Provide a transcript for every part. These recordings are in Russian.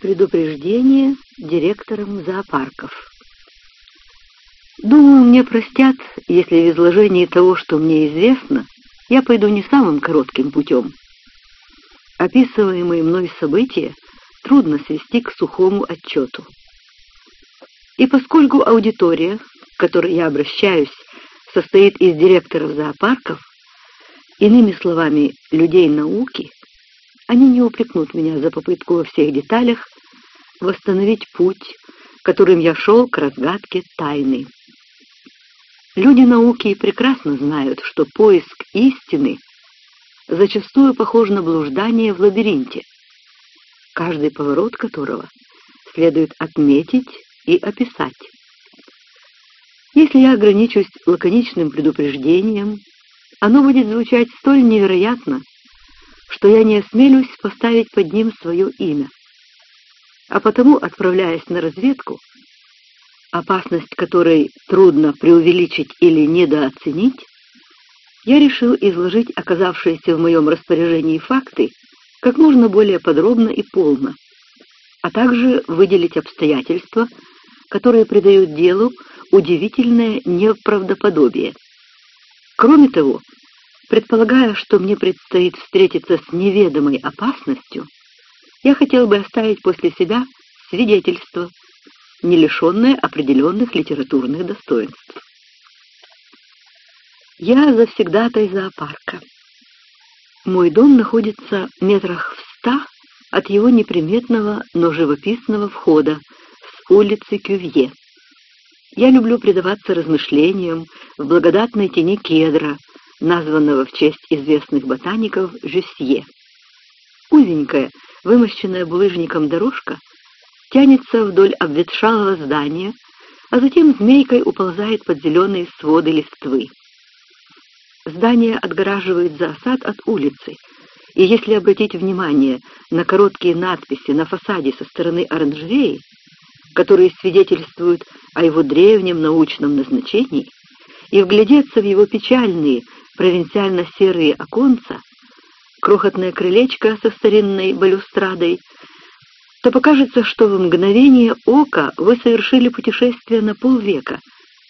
Предупреждение директорам зоопарков. Думаю, мне простят, если в изложении того, что мне известно, я пойду не самым коротким путем. Описываемые мной события трудно свести к сухому отчету. И поскольку аудитория, к которой я обращаюсь, состоит из директоров зоопарков, иными словами, людей науки, они не упрекнут меня за попытку во всех деталях восстановить путь, которым я шел к разгадке тайны. Люди науки прекрасно знают, что поиск истины зачастую похож на блуждание в лабиринте, каждый поворот которого следует отметить и описать. Если я ограничусь лаконичным предупреждением, оно будет звучать столь невероятно, что я не осмелюсь поставить под ним свое имя. А потому, отправляясь на разведку, опасность которой трудно преувеличить или недооценить, я решил изложить оказавшиеся в моем распоряжении факты как можно более подробно и полно, а также выделить обстоятельства, которые придают делу удивительное неправдоподобие. Кроме того, Предполагая, что мне предстоит встретиться с неведомой опасностью, я хотел бы оставить после себя свидетельство, не лишенное определенных литературных достоинств. Я завсегдатай зоопарка. Мой дом находится метрах в ста от его неприметного, но живописного входа с улицы Кювье. Я люблю предаваться размышлениям в благодатной тени кедра, названного в честь известных ботаников Жюсье. Узенькая, вымощенная булыжником дорожка тянется вдоль обветшалого здания, а затем змейкой уползает под зеленые своды листвы. Здание отгораживает засад от улицы, и если обратить внимание на короткие надписи на фасаде со стороны оранжереи, которые свидетельствуют о его древнем научном назначении, и вглядеться в его печальные, провинциально-серые оконца, крохотное крылечко со старинной балюстрадой, то покажется, что в мгновение ока вы совершили путешествие на полвека,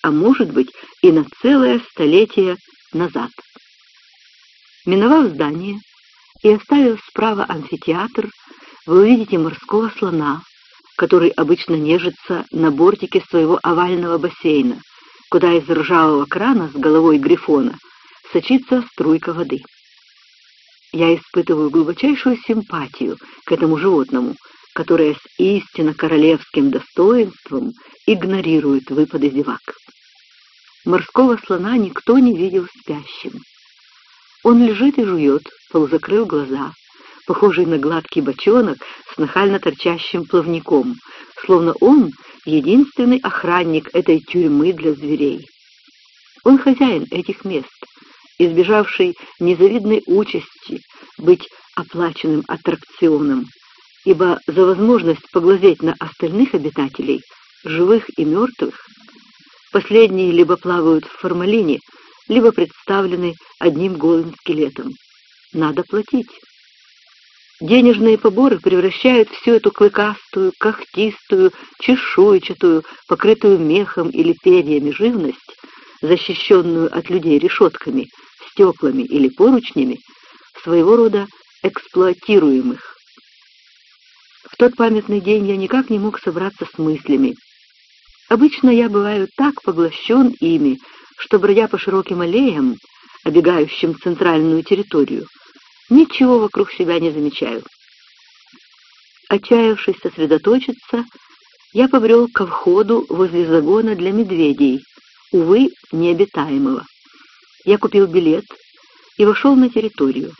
а может быть и на целое столетие назад. Миновав здание и оставив справа амфитеатр, вы увидите морского слона, который обычно нежится на бортике своего овального бассейна, куда из ржавого крана с головой грифона сочится струйка воды. Я испытываю глубочайшую симпатию к этому животному, которое с истинно королевским достоинством игнорирует выпады зевак. Морского слона никто не видел спящим. Он лежит и жует, полузакрыв глаза, похожий на гладкий бочонок с нахально торчащим плавником, словно он — единственный охранник этой тюрьмы для зверей. Он хозяин этих мест, избежавший незавидной участи быть оплаченным аттракционом, ибо за возможность поглазеть на остальных обитателей, живых и мертвых, последние либо плавают в формалине, либо представлены одним голым скелетом. Надо платить. Денежные поборы превращают всю эту клыкастую, когтистую, чешуйчатую, покрытую мехом или перьями живность, защищенную от людей решетками, стеклами или поручнями, своего рода эксплуатируемых. В тот памятный день я никак не мог собраться с мыслями. Обычно я бываю так поглощен ими, что, бродя по широким аллеям, обегающим центральную территорию, ничего вокруг себя не замечаю. Отчаявшись сосредоточиться, я побрел ко входу возле загона для медведей, увы, необитаемого. Я купил билет и вошел на территорию.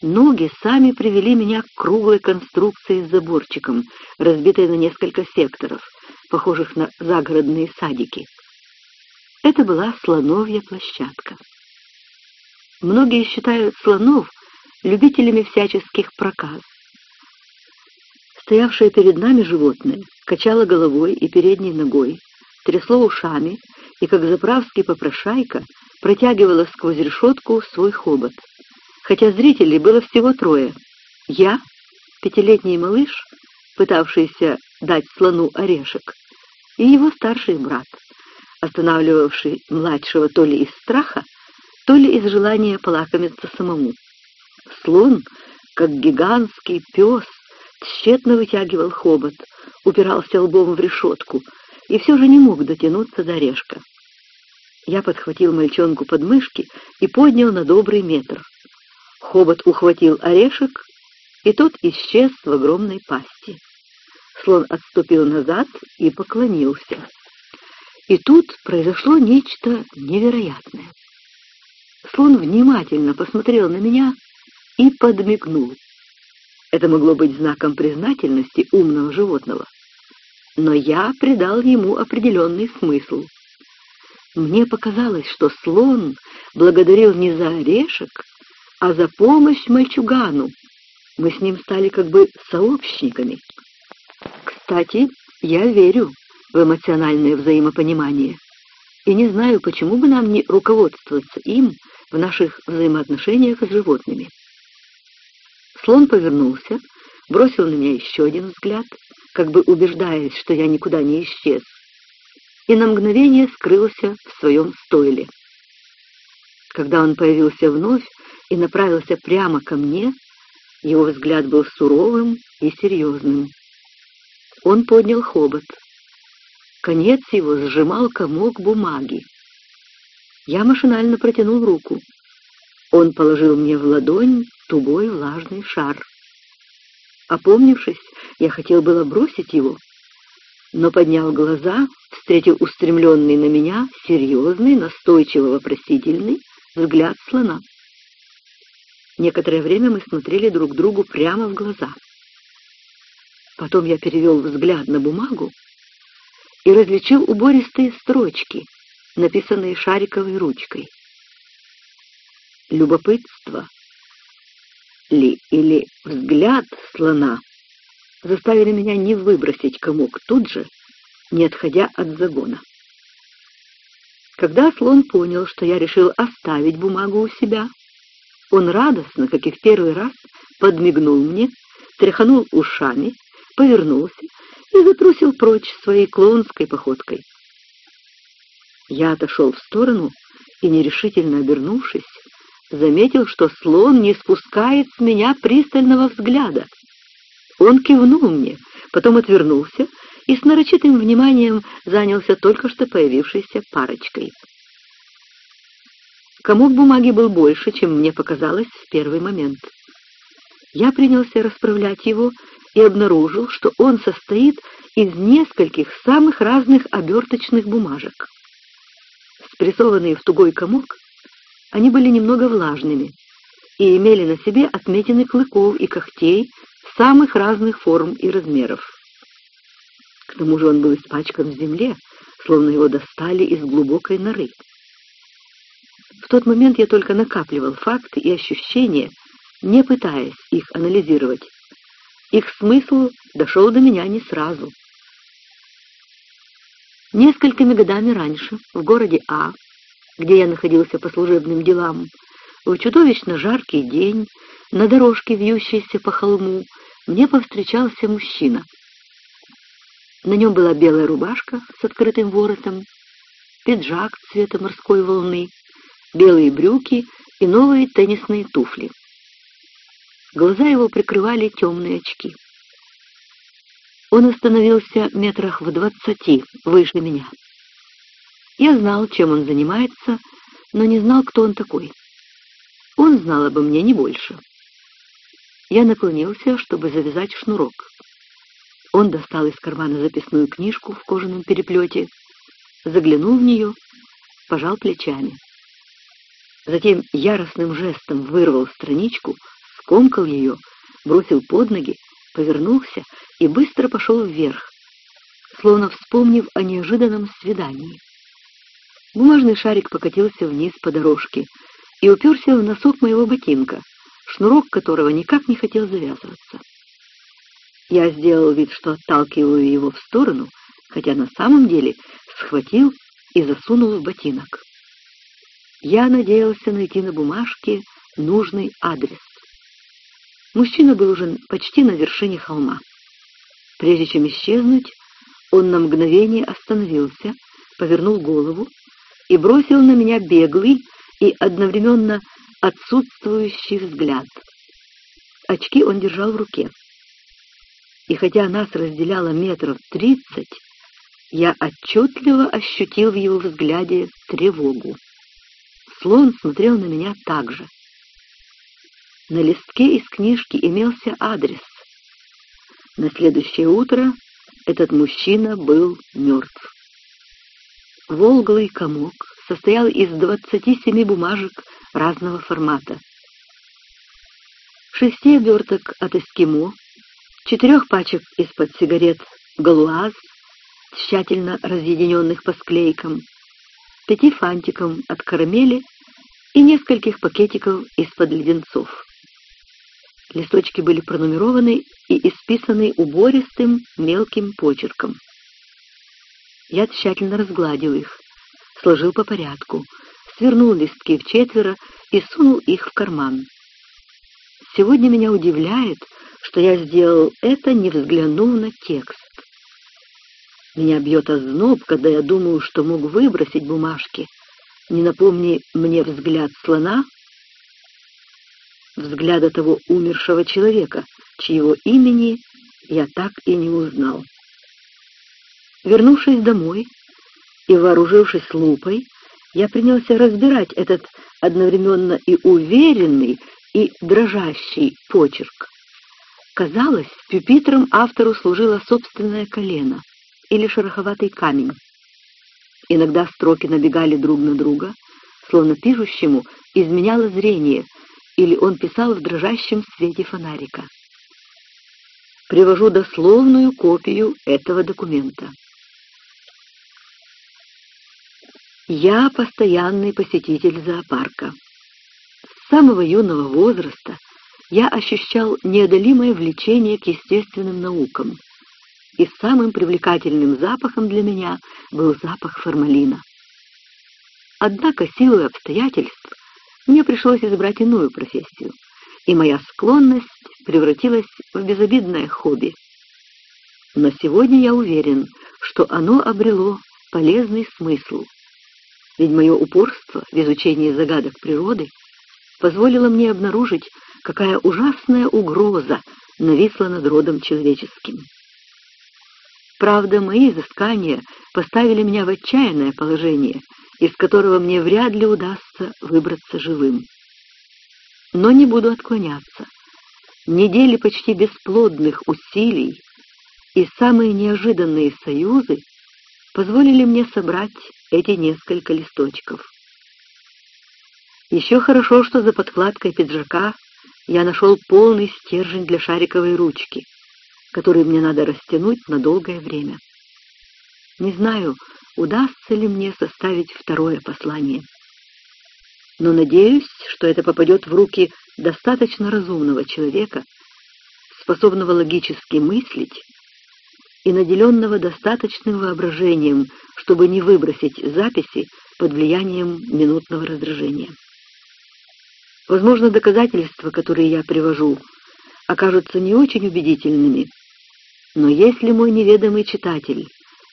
Ноги сами привели меня к круглой конструкции с заборчиком, разбитой на несколько секторов, похожих на загородные садики. Это была слоновья площадка. Многие считают слонов любителями всяческих проказ. Стоявшее перед нами животное качало головой и передней ногой, трясло ушами и, как заправский попрошайка, протягивала сквозь решетку свой хобот. Хотя зрителей было всего трое. Я, пятилетний малыш пытавшийся дать слону орешек, и его старший брат, останавливавший младшего то ли из страха, то ли из желания полакомиться самому. Слон, как гигантский пес, тщетно вытягивал хобот, упирался лбом в решетку и все же не мог дотянуться до орешка. Я подхватил мальчонку под мышки и поднял на добрый метр. Хобот ухватил орешек, и тот исчез в огромной пасти. Слон отступил назад и поклонился. И тут произошло нечто невероятное. Слон внимательно посмотрел на меня и подмигнул. Это могло быть знаком признательности умного животного. Но я придал ему определенный смысл. Мне показалось, что слон благодарил не за орешек, а за помощь мальчугану. Мы с ним стали как бы сообщниками. Кстати, я верю в эмоциональное взаимопонимание и не знаю, почему бы нам не руководствоваться им в наших взаимоотношениях с животными. Слон повернулся, бросил на меня еще один взгляд, как бы убеждаясь, что я никуда не исчез, и на мгновение скрылся в своем стойле. Когда он появился вновь и направился прямо ко мне, его взгляд был суровым и серьезным. Он поднял хобот. Конец его сжимал комок бумаги. Я машинально протянул руку. Он положил мне в ладонь тугой влажный шар. Опомнившись, я хотел было бросить его, но, подняв глаза, встретил устремленный на меня серьезный, настойчиво-вопросительный взгляд слона. Некоторое время мы смотрели друг другу прямо в глаза. Потом я перевел взгляд на бумагу и различил убористые строчки, написанные шариковой ручкой. Любопытство ли или взгляд слона заставили меня не выбросить комок тут же, не отходя от загона. Когда слон понял, что я решил оставить бумагу у себя, он радостно, как и в первый раз, подмигнул мне, тряханул ушами, повернулся и затрусил прочь своей клоунской походкой. Я отошел в сторону и, нерешительно обернувшись, заметил, что слон не спускает с меня пристального взгляда. Он кивнул мне, потом отвернулся и с нарочитым вниманием занялся только что появившейся парочкой. Комок бумаги был больше, чем мне показалось в первый момент. Я принялся расправлять его и обнаружил, что он состоит из нескольких самых разных оберточных бумажек. Спрессованные в тугой комок, они были немного влажными и имели на себе отметины клыков и когтей самых разных форм и размеров. К тому же он был испачкан в земле, словно его достали из глубокой норы. В тот момент я только накапливал факты и ощущения, не пытаясь их анализировать. Их смысл дошел до меня не сразу. Несколькими годами раньше, в городе А, где я находился по служебным делам, в чудовищно жаркий день, на дорожке, вьющейся по холму, мне повстречался мужчина. На нем была белая рубашка с открытым воротом, пиджак цвета морской волны, белые брюки и новые теннисные туфли. Глаза его прикрывали темные очки. Он остановился метрах в двадцати выше меня. Я знал, чем он занимается, но не знал, кто он такой. Он знал обо мне не больше. Я наклонился, чтобы завязать шнурок. Он достал из кармана записную книжку в кожаном переплете, заглянул в нее, пожал плечами. Затем яростным жестом вырвал страничку, скомкал ее, бросил под ноги, повернулся и быстро пошел вверх, словно вспомнив о неожиданном свидании. Бумажный шарик покатился вниз по дорожке и уперся в носок моего ботинка, шнурок которого никак не хотел завязываться. Я сделал вид, что отталкиваю его в сторону, хотя на самом деле схватил и засунул в ботинок. Я надеялся найти на бумажке нужный адрес. Мужчина был уже почти на вершине холма. Прежде чем исчезнуть, он на мгновение остановился, повернул голову и бросил на меня беглый и одновременно отсутствующий взгляд. Очки он держал в руке. И хотя нас разделяло метров тридцать, я отчетливо ощутил в его взгляде тревогу. Слон смотрел на меня так же. На листке из книжки имелся адрес. На следующее утро этот мужчина был мертв. Волглый комок состоял из двадцати семи бумажек разного формата. Шести оберток от эскимо, четырех пачек из-под сигарет «Галуаз», тщательно разъединенных по склейкам, пяти фантиком от карамели и нескольких пакетиков из-под леденцов. Листочки были пронумерованы и исписаны убористым мелким почерком. Я тщательно разгладил их, сложил по порядку, свернул листки в четверо и сунул их в карман. Сегодня меня удивляет, что я сделал это, не взглянув на текст. Меня бьет озноб, когда я думаю, что мог выбросить бумажки. Не напомни мне взгляд слона, взгляда того умершего человека, чьего имени я так и не узнал. Вернувшись домой и вооружившись лупой, я принялся разбирать этот одновременно и уверенный, и дрожащий почерк. Казалось, пюпитром автору служило собственное колено или шероховатый камень. Иногда строки набегали друг на друга, словно пишущему изменяло зрение, или он писал в дрожащем свете фонарика. Привожу дословную копию этого документа. Я постоянный посетитель зоопарка. С самого юного возраста я ощущал неодолимое влечение к естественным наукам, и самым привлекательным запахом для меня был запах формалина. Однако силой обстоятельств мне пришлось избрать иную профессию, и моя склонность превратилась в безобидное хобби. Но сегодня я уверен, что оно обрело полезный смысл, ведь мое упорство в изучении загадок природы позволило мне обнаружить, какая ужасная угроза нависла над родом человеческим. Правда, мои изыскания поставили меня в отчаянное положение, из которого мне вряд ли удастся выбраться живым. Но не буду отклоняться. Недели почти бесплодных усилий и самые неожиданные союзы позволили мне собрать эти несколько листочков. Еще хорошо, что за подкладкой пиджака я нашел полный стержень для шариковой ручки, который мне надо растянуть на долгое время. Не знаю, удастся ли мне составить второе послание. Но надеюсь, что это попадет в руки достаточно разумного человека, способного логически мыслить и наделенного достаточным воображением, чтобы не выбросить записи под влиянием минутного раздражения. Возможно, доказательства, которые я привожу, окажутся не очень убедительными, но если мой неведомый читатель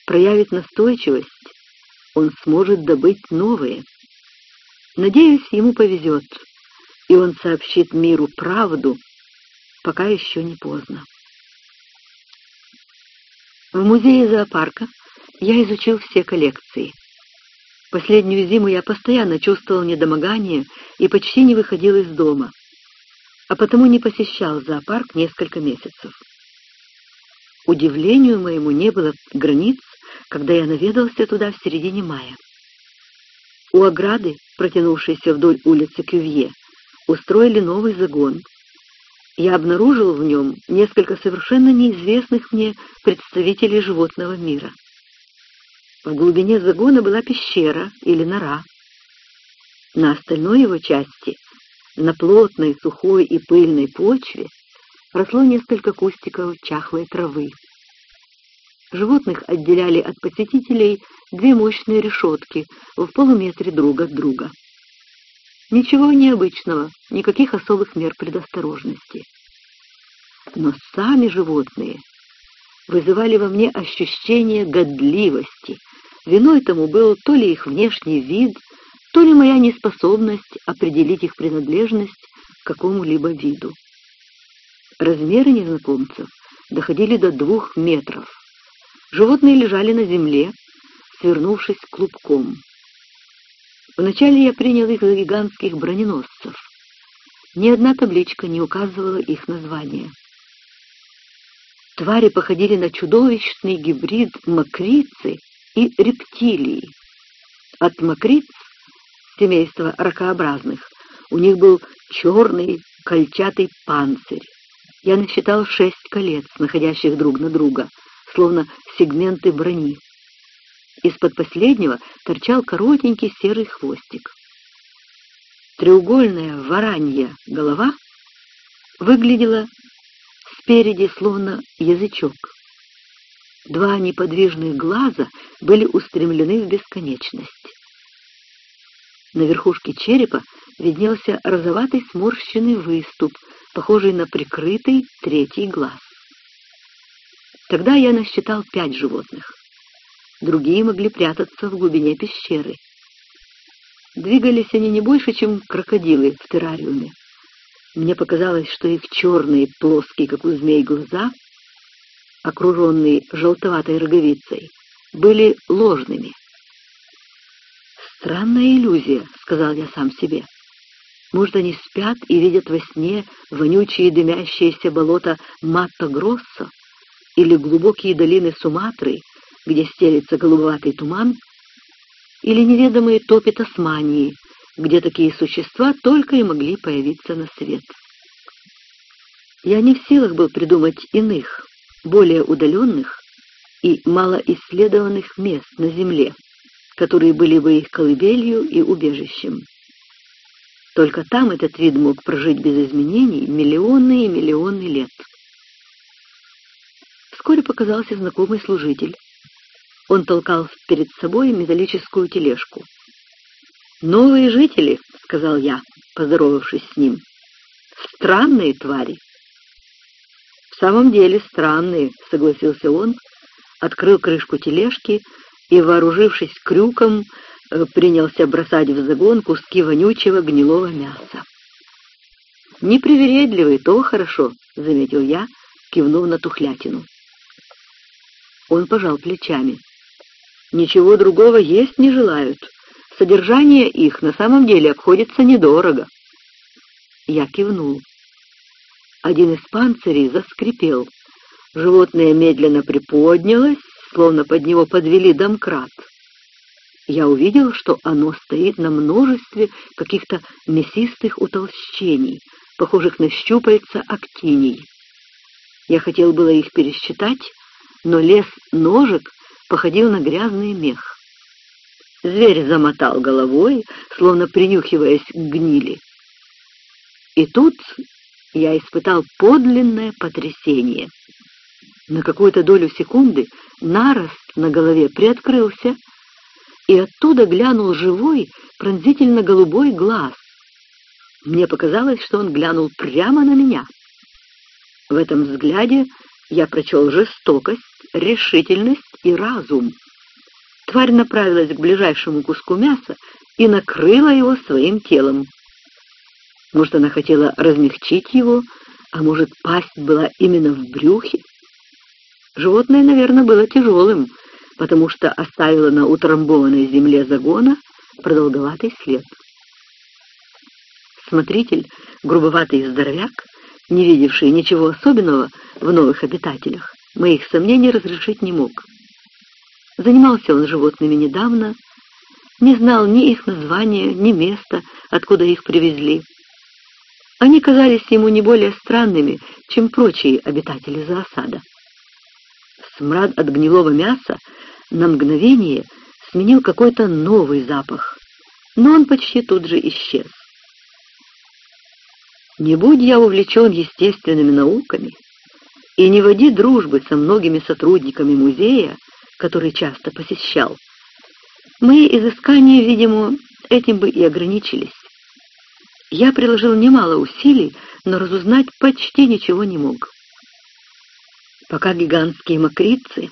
проявит настойчивость, он сможет добыть новые. Надеюсь, ему повезет, и он сообщит миру правду, пока еще не поздно. В музее зоопарка я изучил все коллекции. Последнюю зиму я постоянно чувствовал недомогание и почти не выходил из дома, а потому не посещал зоопарк несколько месяцев. Удивлению моему не было границ, когда я наведался туда в середине мая. У ограды, протянувшейся вдоль улицы Кювье, устроили новый загон. Я обнаружил в нем несколько совершенно неизвестных мне представителей животного мира. В глубине загона была пещера или нора. На остальной его части, на плотной, сухой и пыльной почве, росло несколько кустиков чахлой травы. Животных отделяли от посетителей две мощные решетки в полуметре друг от друга. Ничего необычного, никаких особых мер предосторожности. Но сами животные вызывали во мне ощущение годливости. Виной тому был то ли их внешний вид, то ли моя неспособность определить их принадлежность к какому-либо виду. Размеры незнакомцев доходили до двух метров. Животные лежали на земле, свернувшись клубком. Вначале я принял их за гигантских броненосцев. Ни одна табличка не указывала их название. Твари походили на чудовищный гибрид макрицы и рептилии. От макриц, семейства ракообразных, у них был черный кольчатый панцирь. Я насчитал шесть колец, находящих друг на друга, словно сегменты брони. Из-под последнего торчал коротенький серый хвостик. Треугольная варанья голова выглядела спереди словно язычок. Два неподвижных глаза были устремлены в бесконечность. На верхушке черепа виднелся розоватый сморщенный выступ, похожий на прикрытый третий глаз. Тогда я насчитал пять животных. Другие могли прятаться в глубине пещеры. Двигались они не больше, чем крокодилы в террариуме. Мне показалось, что их черные, плоские, как у змей, глаза, окруженные желтоватой роговицей, были ложными. «Странная иллюзия», — сказал я сам себе. «Может, они спят и видят во сне вонючие дымящиеся болота Матто-Гроссо или глубокие долины Суматры, где стелится голубоватый туман, или неведомые топи Тасмании, где такие существа только и могли появиться на свет. Я не в силах был придумать иных, более удаленных и малоисследованных мест на Земле, которые были бы их колыбелью и убежищем. Только там этот вид мог прожить без изменений миллионы и миллионы лет. Вскоре показался знакомый служитель. Он толкал перед собой металлическую тележку. «Новые жители», — сказал я, поздоровавшись с ним. «Странные твари». «В самом деле странные», — согласился он, открыл крышку тележки и, вооружившись крюком, э, принялся бросать в загон куски вонючего гнилого мяса. «Непривередливый, то хорошо», — заметил я, кивнув на тухлятину. Он пожал плечами. «Ничего другого есть не желают содержание их на самом деле обходится недорого. Я кивнул. Один из панцирей заскрипел. Животное медленно приподнялось, словно под него подвели домкрат. Я увидел, что оно стоит на множестве каких-то мясистых утолщений, похожих на щупальца актиний. Я хотел было их пересчитать, но лес ножек походил на грязный мех. Зверь замотал головой, словно принюхиваясь к гнили. И тут я испытал подлинное потрясение. На какую-то долю секунды нарост на голове приоткрылся, и оттуда глянул живой, пронзительно-голубой глаз. Мне показалось, что он глянул прямо на меня. В этом взгляде я прочел жестокость, решительность и разум. Тварь направилась к ближайшему куску мяса и накрыла его своим телом. Может, она хотела размягчить его, а может, пасть была именно в брюхе? Животное, наверное, было тяжелым, потому что оставило на утрамбованной земле загона продолговатый след. Смотритель, грубоватый здоровяк, не видевший ничего особенного в новых обитателях, моих сомнений разрешить не мог. Занимался он животными недавно, не знал ни их названия, ни места, откуда их привезли. Они казались ему не более странными, чем прочие обитатели зоосада. Смрад от гнилого мяса на мгновение сменил какой-то новый запах, но он почти тут же исчез. Не будь я увлечен естественными науками и не води дружбы со многими сотрудниками музея, который часто посещал. Мои изыскания, видимо, этим бы и ограничились. Я приложил немало усилий, но разузнать почти ничего не мог. пока гигантские мокрицы,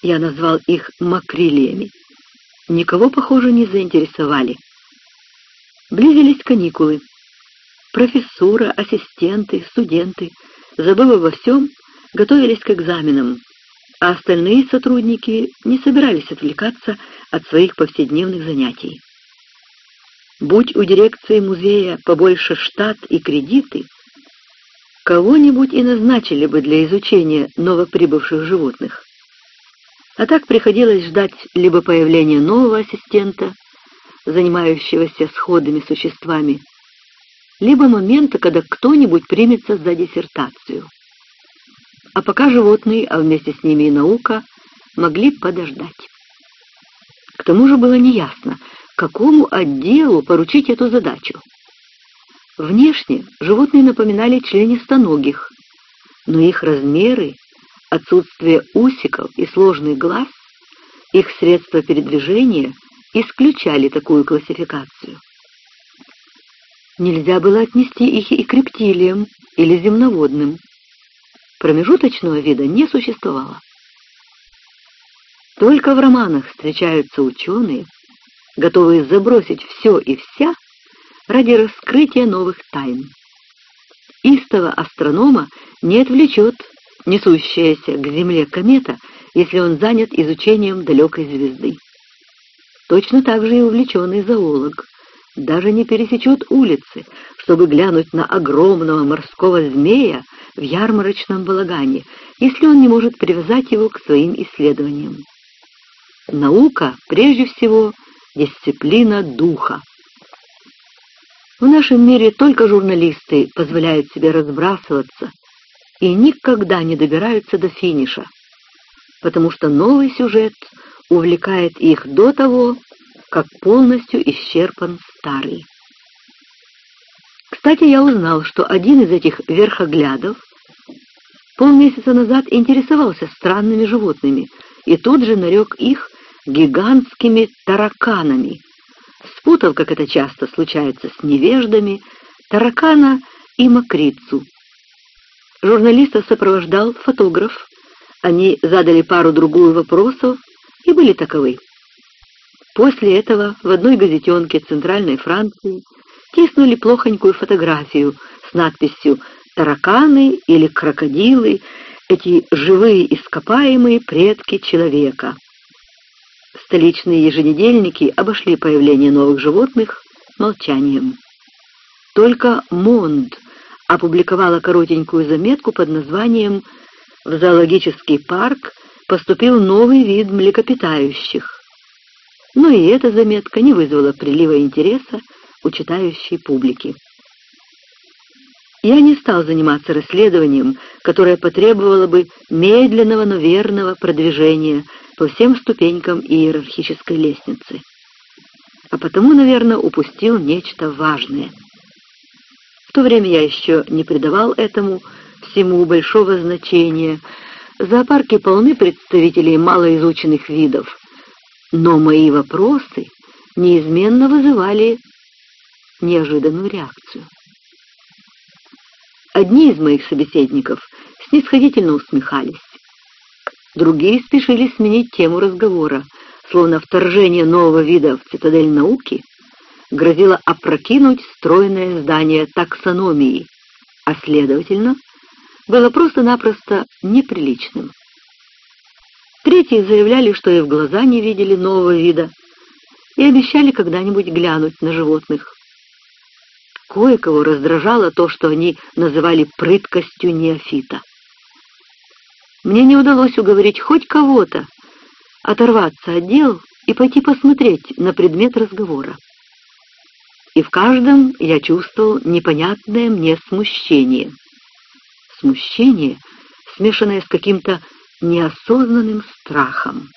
я назвал их макрилиями, никого, похоже, не заинтересовали. Близились каникулы. Профессура, ассистенты, студенты, забыв обо всем, готовились к экзаменам, а остальные сотрудники не собирались отвлекаться от своих повседневных занятий. Будь у дирекции музея побольше штат и кредиты, кого-нибудь и назначили бы для изучения новоприбывших животных. А так приходилось ждать либо появления нового ассистента, занимающегося сходными существами, либо момента, когда кто-нибудь примется за диссертацию. А пока животные, а вместе с ними и наука, могли подождать. К тому же было неясно, какому отделу поручить эту задачу. Внешне животные напоминали членистоногих, но их размеры, отсутствие усиков и сложный глаз, их средства передвижения исключали такую классификацию. Нельзя было отнести их и к рептилиям или земноводным. Промежуточного вида не существовало. Только в романах встречаются ученые, готовые забросить все и вся ради раскрытия новых тайн. Истого астронома не отвлечет несущаяся к Земле комета, если он занят изучением далекой звезды. Точно так же и увлеченный зоолог даже не пересечет улицы, чтобы глянуть на огромного морского змея в ярмарочном балагане, если он не может привязать его к своим исследованиям. Наука, прежде всего, дисциплина духа. В нашем мире только журналисты позволяют себе разбрасываться и никогда не добираются до финиша, потому что новый сюжет увлекает их до того, как полностью исчерпан старый. Кстати, я узнал, что один из этих верхоглядов полмесяца назад интересовался странными животными и тут же нарек их гигантскими тараканами. Спутал, как это часто случается с невеждами, таракана и мокрицу. Журналиста сопровождал фотограф. Они задали пару-другую вопросов и были таковы. После этого в одной газетенке Центральной Франции тиснули плохонькую фотографию с надписью «Тараканы» или «Крокодилы» — эти живые ископаемые предки человека. Столичные еженедельники обошли появление новых животных молчанием. Только Монд опубликовала коротенькую заметку под названием «В зоологический парк поступил новый вид млекопитающих». Но и эта заметка не вызвала прилива интереса у читающей публики. Я не стал заниматься расследованием, которое потребовало бы медленного, но верного продвижения по всем ступенькам иерархической лестницы. А потому, наверное, упустил нечто важное. В то время я еще не придавал этому всему большого значения. Зоопарки полны представителей малоизученных видов, но мои вопросы неизменно вызывали неожиданную реакцию. Одни из моих собеседников снисходительно усмехались, Другие спешили сменить тему разговора, словно вторжение нового вида в цитадель науки грозило опрокинуть стройное здание таксономии, а, следовательно, было просто-напросто неприличным. Третьи заявляли, что и в глаза не видели нового вида, и обещали когда-нибудь глянуть на животных. Кое-кого раздражало то, что они называли прыткостью неофита. Мне не удалось уговорить хоть кого-то оторваться от дел и пойти посмотреть на предмет разговора. И в каждом я чувствовал непонятное мне смущение. Смущение, смешанное с каким-то неосознанным страхом.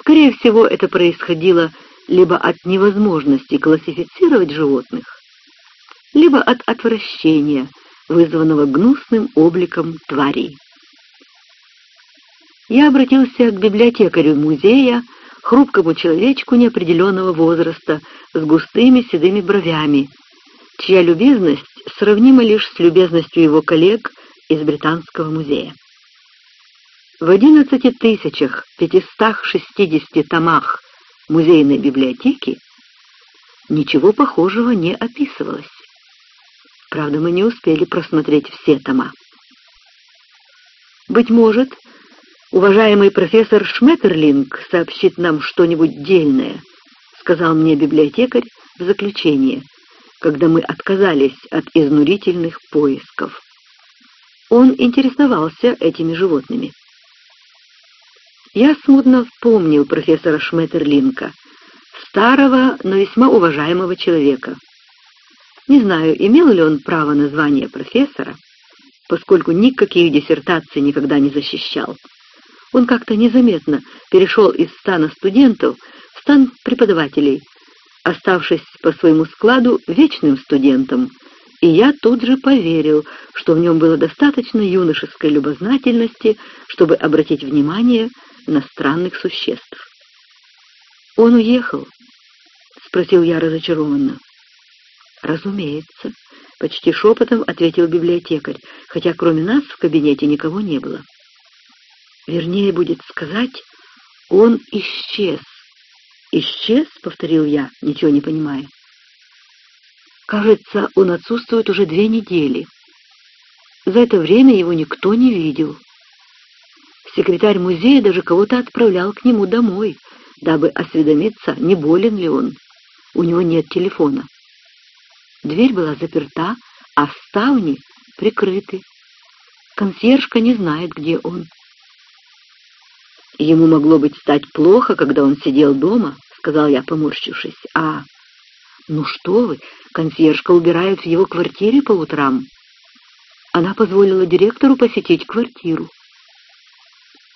Скорее всего, это происходило либо от невозможности классифицировать животных, либо от отвращения, вызванного гнусным обликом тварей я обратился к библиотекарю музея, хрупкому человечку неопределенного возраста, с густыми седыми бровями, чья любезность сравнима лишь с любезностью его коллег из Британского музея. В одиннадцати тысячах пятистах шестидесяти томах музейной библиотеки ничего похожего не описывалось. Правда, мы не успели просмотреть все тома. Быть может, уважаемый профессор Шметерлинг сообщит нам что-нибудь дельное, сказал мне библиотекарь в заключение, когда мы отказались от изнурительных поисков. Он интересовался этими животными. Я смутно помнил профессора Шметерлинка, старого, но весьма уважаемого человека. Не знаю, имел ли он право на звание профессора, поскольку никаких диссертаций никогда не защищал. Он как-то незаметно перешел из стана студентов в стан преподавателей, оставшись по своему складу вечным студентом, и я тут же поверил, что в нем было достаточно юношеской любознательности, чтобы обратить внимание на существ. «Он уехал?» — спросил я разочарованно. «Разумеется», — почти шепотом ответил библиотекарь, хотя кроме нас в кабинете никого не было. «Вернее, будет сказать, он исчез». «Исчез?» — повторил я, ничего не понимая. «Кажется, он отсутствует уже две недели. За это время его никто не видел. Секретарь музея даже кого-то отправлял к нему домой, дабы осведомиться, не болен ли он. У него нет телефона. Дверь была заперта, а ставни прикрыты. Консьержка не знает, где он. Ему могло быть стать плохо, когда он сидел дома, сказал я, поморщившись. А, ну что вы, консьержка убирает в его квартире по утрам. Она позволила директору посетить квартиру.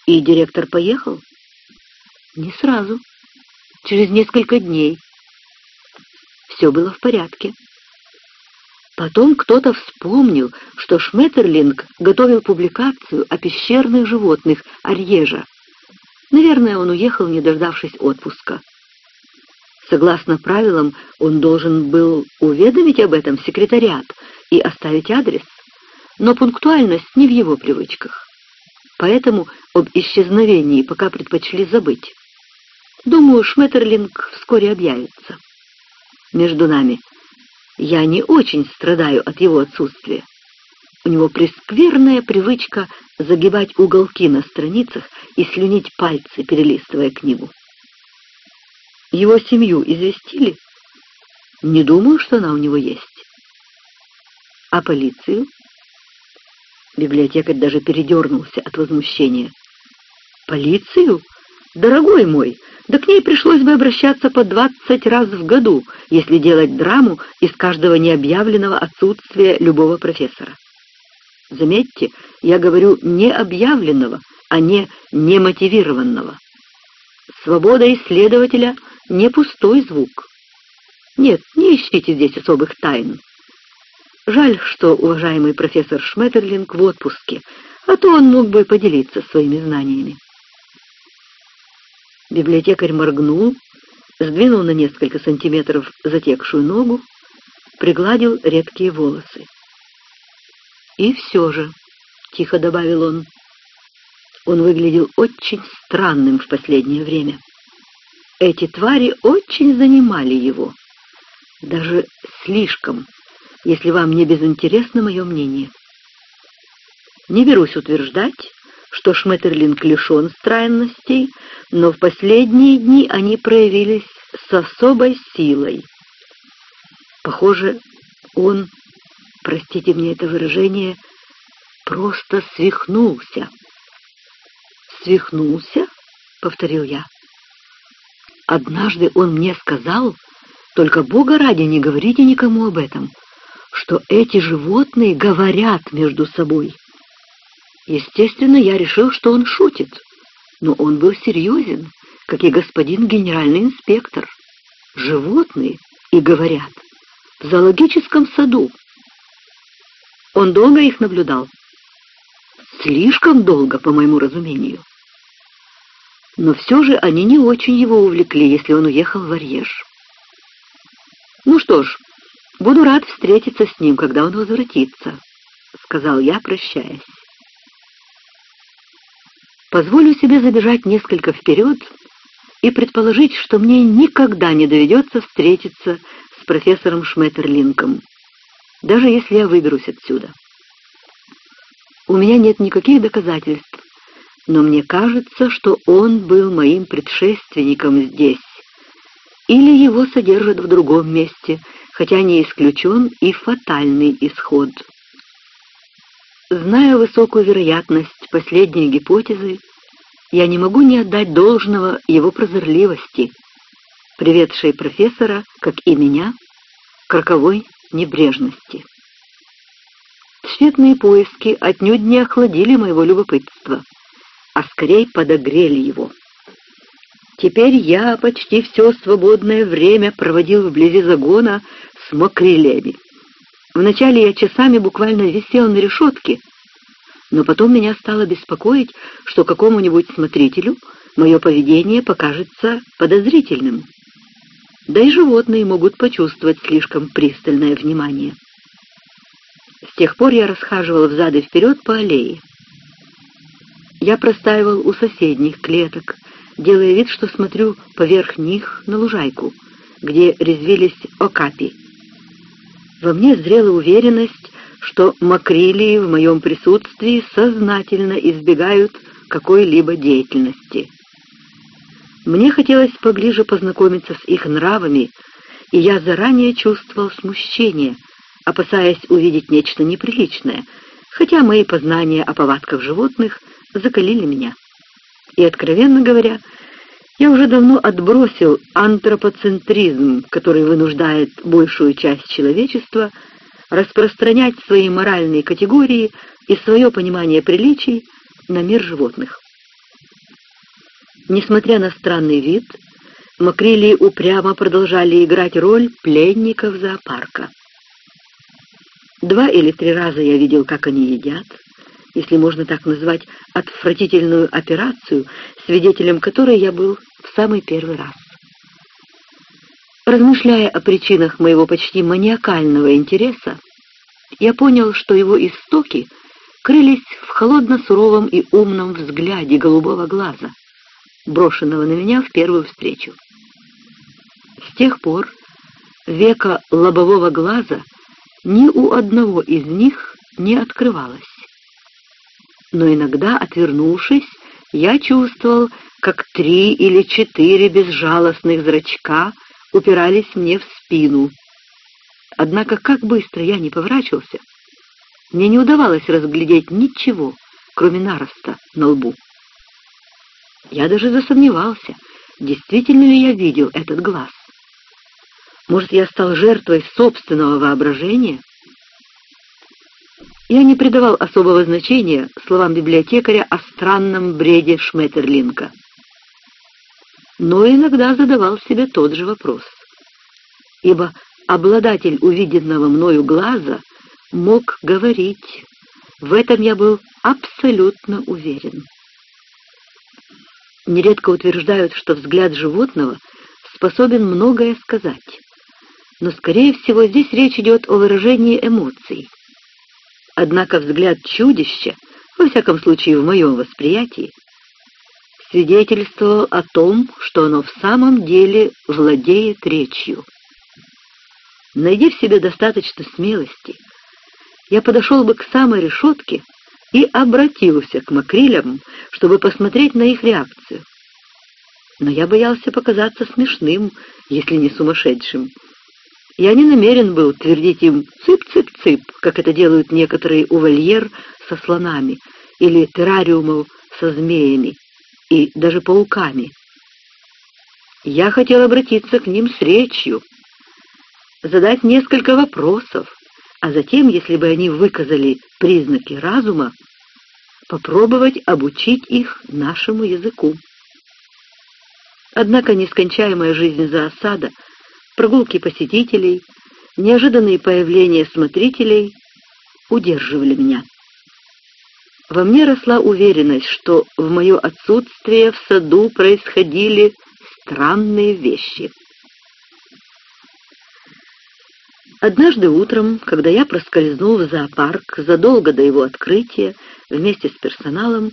И директор поехал? Не сразу. Через несколько дней. Все было в порядке. Потом кто-то вспомнил, что Шметерлинг готовил публикацию о пещерных животных Арьежа. Наверное, он уехал, не дождавшись отпуска. Согласно правилам, он должен был уведомить об этом секретариат и оставить адрес, но пунктуальность не в его привычках. Поэтому об исчезновении пока предпочли забыть. Думаю, Шметерлинг вскоре объявится. Между нами, я не очень страдаю от его отсутствия. У него прескверная привычка загибать уголки на страницах и слюнить пальцы, перелистывая книгу. Его семью известили? Не думаю, что она у него есть. А полицию? Библиотекарь даже передернулся от возмущения. «Полицию? Дорогой мой, да к ней пришлось бы обращаться по двадцать раз в году, если делать драму из каждого необъявленного отсутствия любого профессора. Заметьте, я говорю не объявленного, а не немотивированного. Свобода исследователя — не пустой звук. Нет, не ищите здесь особых тайн. Жаль, что уважаемый профессор Шметерлинг в отпуске, а то он мог бы поделиться своими знаниями. Библиотекарь моргнул, сдвинул на несколько сантиметров затекшую ногу, пригладил редкие волосы. «И все же», — тихо добавил он, — он выглядел очень странным в последнее время. Эти твари очень занимали его, даже слишком, если вам не безинтересно мое мнение. Не берусь утверждать, что Шметерлинг лишен странностей, но в последние дни они проявились с особой силой. Похоже, он, простите мне это выражение, просто свихнулся. «Свихнулся?» — повторил я. «Однажды он мне сказал, только Бога ради не говорите никому об этом, что эти животные говорят между собой. Естественно, я решил, что он шутит, но он был серьезен, как и господин генеральный инспектор. Животные и говорят в зоологическом саду. Он долго их наблюдал. Слишком долго, по моему разумению. Но все же они не очень его увлекли, если он уехал в Арьеж. Ну что ж, Буду рад встретиться с ним, когда он возвратится, — сказал я, прощаясь. Позволю себе забежать несколько вперед и предположить, что мне никогда не доведется встретиться с профессором Шметерлинком, даже если я выберусь отсюда. У меня нет никаких доказательств, но мне кажется, что он был моим предшественником здесь, или его содержат в другом месте, хотя не исключен и фатальный исход. Зная высокую вероятность последней гипотезы, я не могу не отдать должного его прозорливости, приведшей профессора, как и меня, к роковой небрежности. Тщетные поиски отнюдь не охладили моего любопытства, а скорее подогрели его. Теперь я почти все свободное время проводил вблизи загона с макрелями. Вначале я часами буквально висел на решетке, но потом меня стало беспокоить, что какому-нибудь смотрителю мое поведение покажется подозрительным. Да и животные могут почувствовать слишком пристальное внимание. С тех пор я расхаживал взад и вперед по аллее. Я простаивал у соседних клеток, делая вид, что смотрю поверх них на лужайку, где резвились окапи. Во мне зрела уверенность, что макрилии в моем присутствии сознательно избегают какой-либо деятельности. Мне хотелось поближе познакомиться с их нравами, и я заранее чувствовал смущение, опасаясь увидеть нечто неприличное, хотя мои познания о повадках животных закалили меня. И, откровенно говоря, я уже давно отбросил антропоцентризм, который вынуждает большую часть человечества распространять свои моральные категории и свое понимание приличий на мир животных. Несмотря на странный вид, макрелии упрямо продолжали играть роль пленников зоопарка. Два или три раза я видел, как они едят, если можно так назвать, отвратительную операцию, свидетелем которой я был в самый первый раз. Размышляя о причинах моего почти маниакального интереса, я понял, что его истоки крылись в холодно-суровом и умном взгляде голубого глаза, брошенного на меня в первую встречу. С тех пор века лобового глаза ни у одного из них не открывалось но иногда, отвернувшись, я чувствовал, как три или четыре безжалостных зрачка упирались мне в спину. Однако, как быстро я не поворачивался, мне не удавалось разглядеть ничего, кроме нароста на лбу. Я даже засомневался, действительно ли я видел этот глаз. Может, я стал жертвой собственного воображения? Я не придавал особого значения словам библиотекаря о странном бреде Шметерлинка. Но иногда задавал себе тот же вопрос. Ибо обладатель увиденного мною глаза мог говорить. В этом я был абсолютно уверен. Нередко утверждают, что взгляд животного способен многое сказать. Но, скорее всего, здесь речь идет о выражении эмоций. Однако взгляд чудища, во всяком случае в моем восприятии, свидетельствовал о том, что оно в самом деле владеет речью. Найдя в себе достаточно смелости, я подошел бы к самой решетке и обратился к макрилям, чтобы посмотреть на их реакцию. Но я боялся показаться смешным, если не сумасшедшим, я не намерен был твердить им «цып-цып-цып», как это делают некоторые у со слонами или террариумов со змеями и даже пауками. Я хотел обратиться к ним с речью, задать несколько вопросов, а затем, если бы они выказали признаки разума, попробовать обучить их нашему языку. Однако нескончаемая жизнь зоосада — прогулки посетителей, неожиданные появления смотрителей удерживали меня. Во мне росла уверенность, что в мое отсутствие в саду происходили странные вещи. Однажды утром, когда я проскользнул в зоопарк задолго до его открытия вместе с персоналом,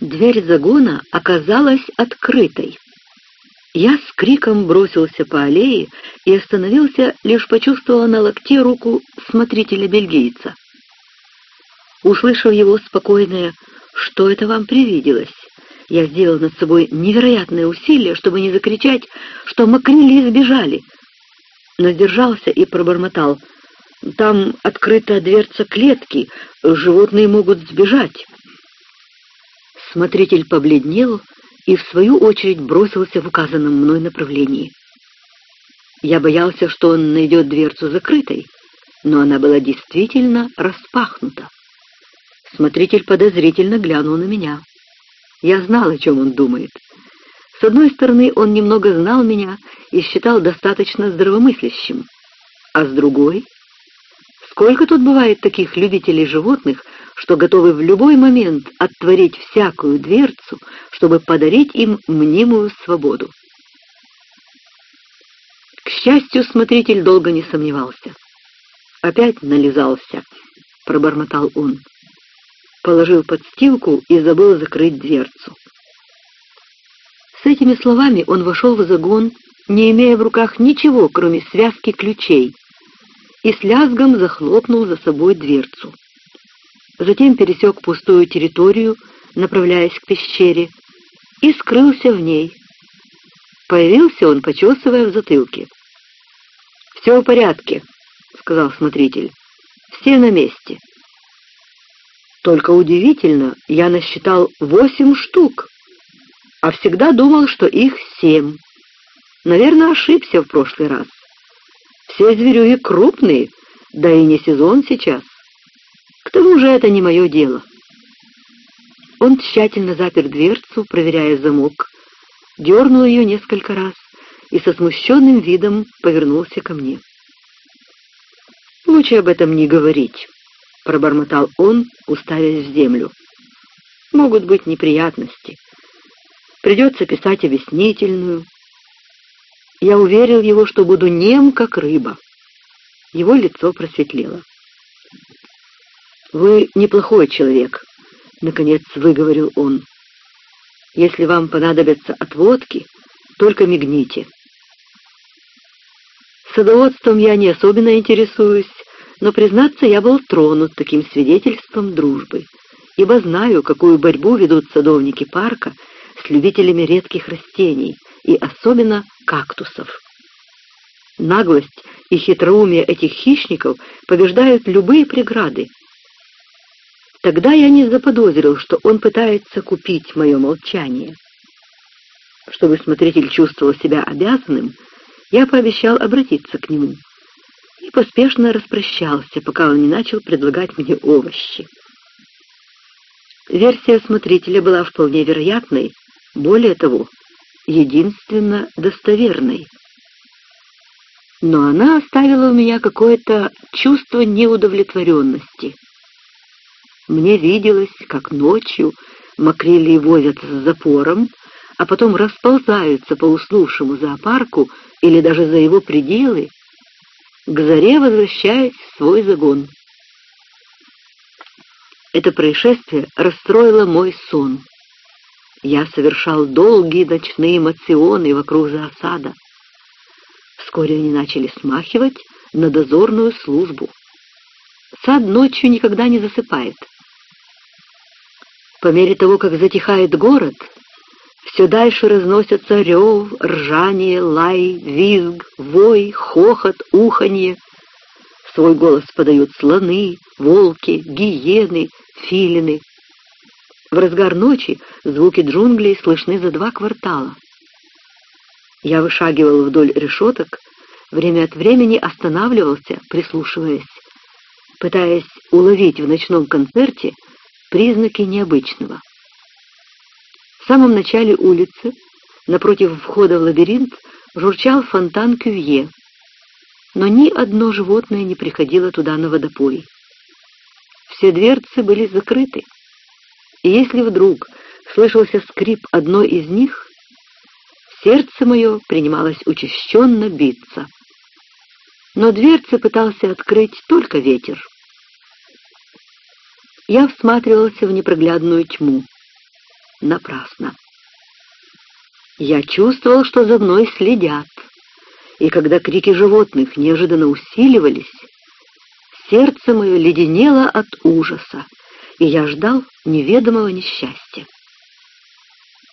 Дверь загона оказалась открытой. Я с криком бросился по аллее и остановился, лишь почувствовал на локте руку смотрителя-бельгийца. Услышав его спокойное «Что это вам привиделось?», я сделал над собой невероятное усилие, чтобы не закричать, что макрили сбежали, но сдержался и пробормотал. «Там открыта дверца клетки, животные могут сбежать». Смотритель побледнел и, в свою очередь, бросился в указанном мной направлении. Я боялся, что он найдет дверцу закрытой, но она была действительно распахнута. Смотритель подозрительно глянул на меня. Я знал, о чем он думает. С одной стороны, он немного знал меня и считал достаточно здравомыслящим, а с другой... Сколько тут бывает таких любителей животных, что готовы в любой момент оттворить всякую дверцу, чтобы подарить им мнимую свободу. К счастью, смотритель долго не сомневался. «Опять нализался», — пробормотал он. Положил подстилку и забыл закрыть дверцу. С этими словами он вошел в загон, не имея в руках ничего, кроме связки ключей, и с лязгом захлопнул за собой дверцу затем пересек пустую территорию, направляясь к пещере, и скрылся в ней. Появился он, почесывая в затылке. «Все в порядке», — сказал смотритель. «Все на месте». Только удивительно, я насчитал восемь штук, а всегда думал, что их семь. Наверное, ошибся в прошлый раз. Все зверюги крупные, да и не сезон сейчас. Тому же это не мое дело. Он тщательно запер дверцу, проверяя замок, дернул ее несколько раз и со смущенным видом повернулся ко мне. «Лучше об этом не говорить», — пробормотал он, уставясь в землю. «Могут быть неприятности. Придется писать объяснительную». Я уверил его, что буду нем, как рыба. Его лицо просветлело. «Вы неплохой человек», — наконец выговорил он. «Если вам понадобятся отводки, только мигните». Садоводством я не особенно интересуюсь, но, признаться, я был тронут таким свидетельством дружбы, ибо знаю, какую борьбу ведут садовники парка с любителями редких растений и особенно кактусов. Наглость и хитроумие этих хищников побеждают любые преграды, Тогда я не заподозрил, что он пытается купить мое молчание. Чтобы смотритель чувствовал себя обязанным, я пообещал обратиться к нему и поспешно распрощался, пока он не начал предлагать мне овощи. Версия смотрителя была вполне вероятной, более того, единственно достоверной. Но она оставила у меня какое-то чувство неудовлетворенности. Мне виделось, как ночью макрели возятся с запором, а потом расползаются по уснувшему зоопарку или даже за его пределы, к заре возвращаясь в свой загон. Это происшествие расстроило мой сон. Я совершал долгие ночные мационы вокруг заосада. Вскоре они начали смахивать на дозорную службу. Сад ночью никогда не засыпает — по мере того, как затихает город, все дальше разносятся рев, ржание, лай, визг, вой, хохот, уханье. Свой голос подают слоны, волки, гиены, филины. В разгар ночи звуки джунглей слышны за два квартала. Я вышагивал вдоль решеток, время от времени останавливался, прислушиваясь, пытаясь уловить в ночном концерте признаки необычного. В самом начале улицы, напротив входа в лабиринт, журчал фонтан Кювье, но ни одно животное не приходило туда на водопой. Все дверцы были закрыты, и если вдруг слышался скрип одной из них, сердце мое принималось учащенно биться. Но дверцы пытался открыть только ветер я всматривался в непроглядную тьму. напрасно. Я чувствовал, что за мной следят, и когда крики животных неожиданно усиливались, сердце мое леденело от ужаса, и я ждал неведомого несчастья.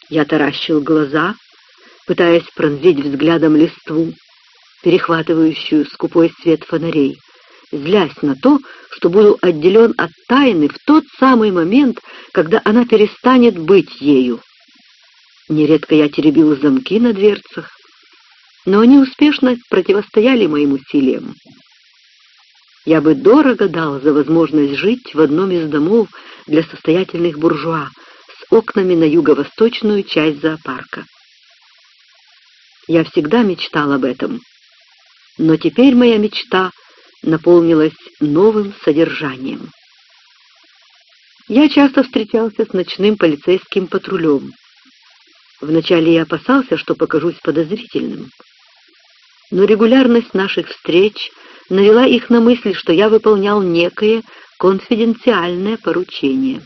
Я таращил глаза, пытаясь пронзить взглядом листву, перехватывающую скупой свет фонарей, злясь на то, что буду отделен от тайны в тот самый момент, когда она перестанет быть ею. Нередко я теребил замки на дверцах, но они успешно противостояли моим усилиям. Я бы дорого дал за возможность жить в одном из домов для состоятельных буржуа с окнами на юго-восточную часть зоопарка. Я всегда мечтал об этом, но теперь моя мечта наполнилась новым содержанием. Я часто встречался с ночным полицейским патрулем. Вначале я опасался, что покажусь подозрительным. Но регулярность наших встреч навела их на мысль, что я выполнял некое конфиденциальное поручение.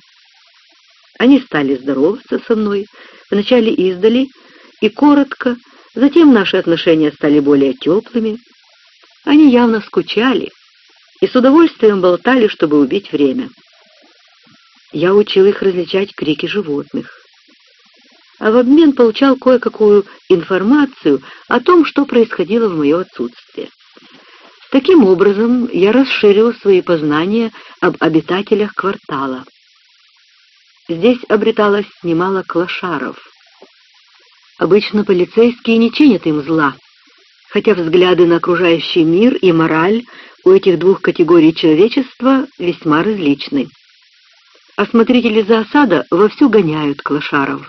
Они стали здороваться со мной, вначале издали и коротко, затем наши отношения стали более теплыми. Они явно скучали и с удовольствием болтали, чтобы убить время. Я учил их различать крики животных, а в обмен получал кое-какую информацию о том, что происходило в мое отсутствие. Таким образом, я расширил свои познания об обитателях квартала. Здесь обреталось немало клошаров. Обычно полицейские не чинят им зла, хотя взгляды на окружающий мир и мораль у этих двух категорий человечества весьма различны. Осмотрители зоосада вовсю гоняют клошаров.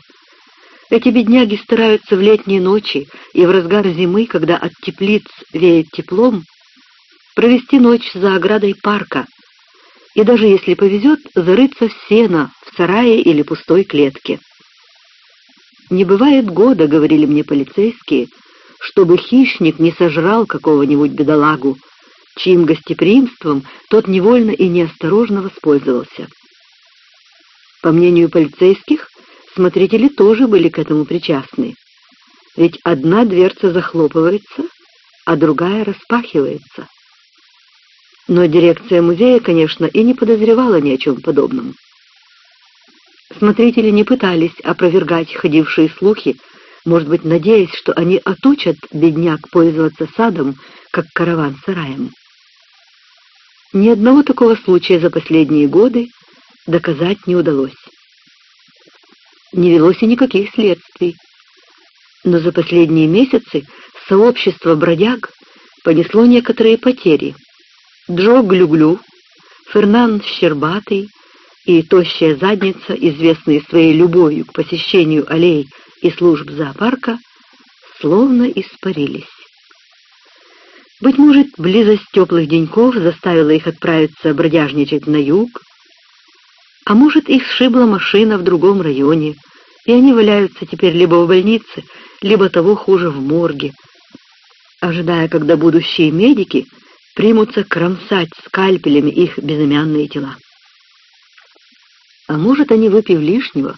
Эти бедняги стараются в летние ночи и в разгар зимы, когда от теплиц веет теплом, провести ночь за оградой парка и даже если повезет, зарыться в сено, в сарае или пустой клетке. «Не бывает года», — говорили мне полицейские, чтобы хищник не сожрал какого-нибудь бедолагу, чьим гостеприимством тот невольно и неосторожно воспользовался. По мнению полицейских, смотрители тоже были к этому причастны, ведь одна дверца захлопывается, а другая распахивается. Но дирекция музея, конечно, и не подозревала ни о чем подобном. Смотрители не пытались опровергать ходившие слухи, может быть, надеясь, что они отучат бедняк пользоваться садом, как караван-сараем. Ни одного такого случая за последние годы доказать не удалось. Не велось и никаких следствий. Но за последние месяцы сообщество бродяг понесло некоторые потери — Джо Глюглю, Фернан Щербатый и тощая задница, известные своей любовью к посещению аллей и служб зоопарка, словно испарились. Быть может, близость теплых деньков заставила их отправиться бродяжничать на юг, а может, их сшибла машина в другом районе, и они валяются теперь либо в больнице, либо того хуже в морге, ожидая, когда будущие медики — примутся кромсать скальпелями их безымянные тела. А может, они, выпив лишнего,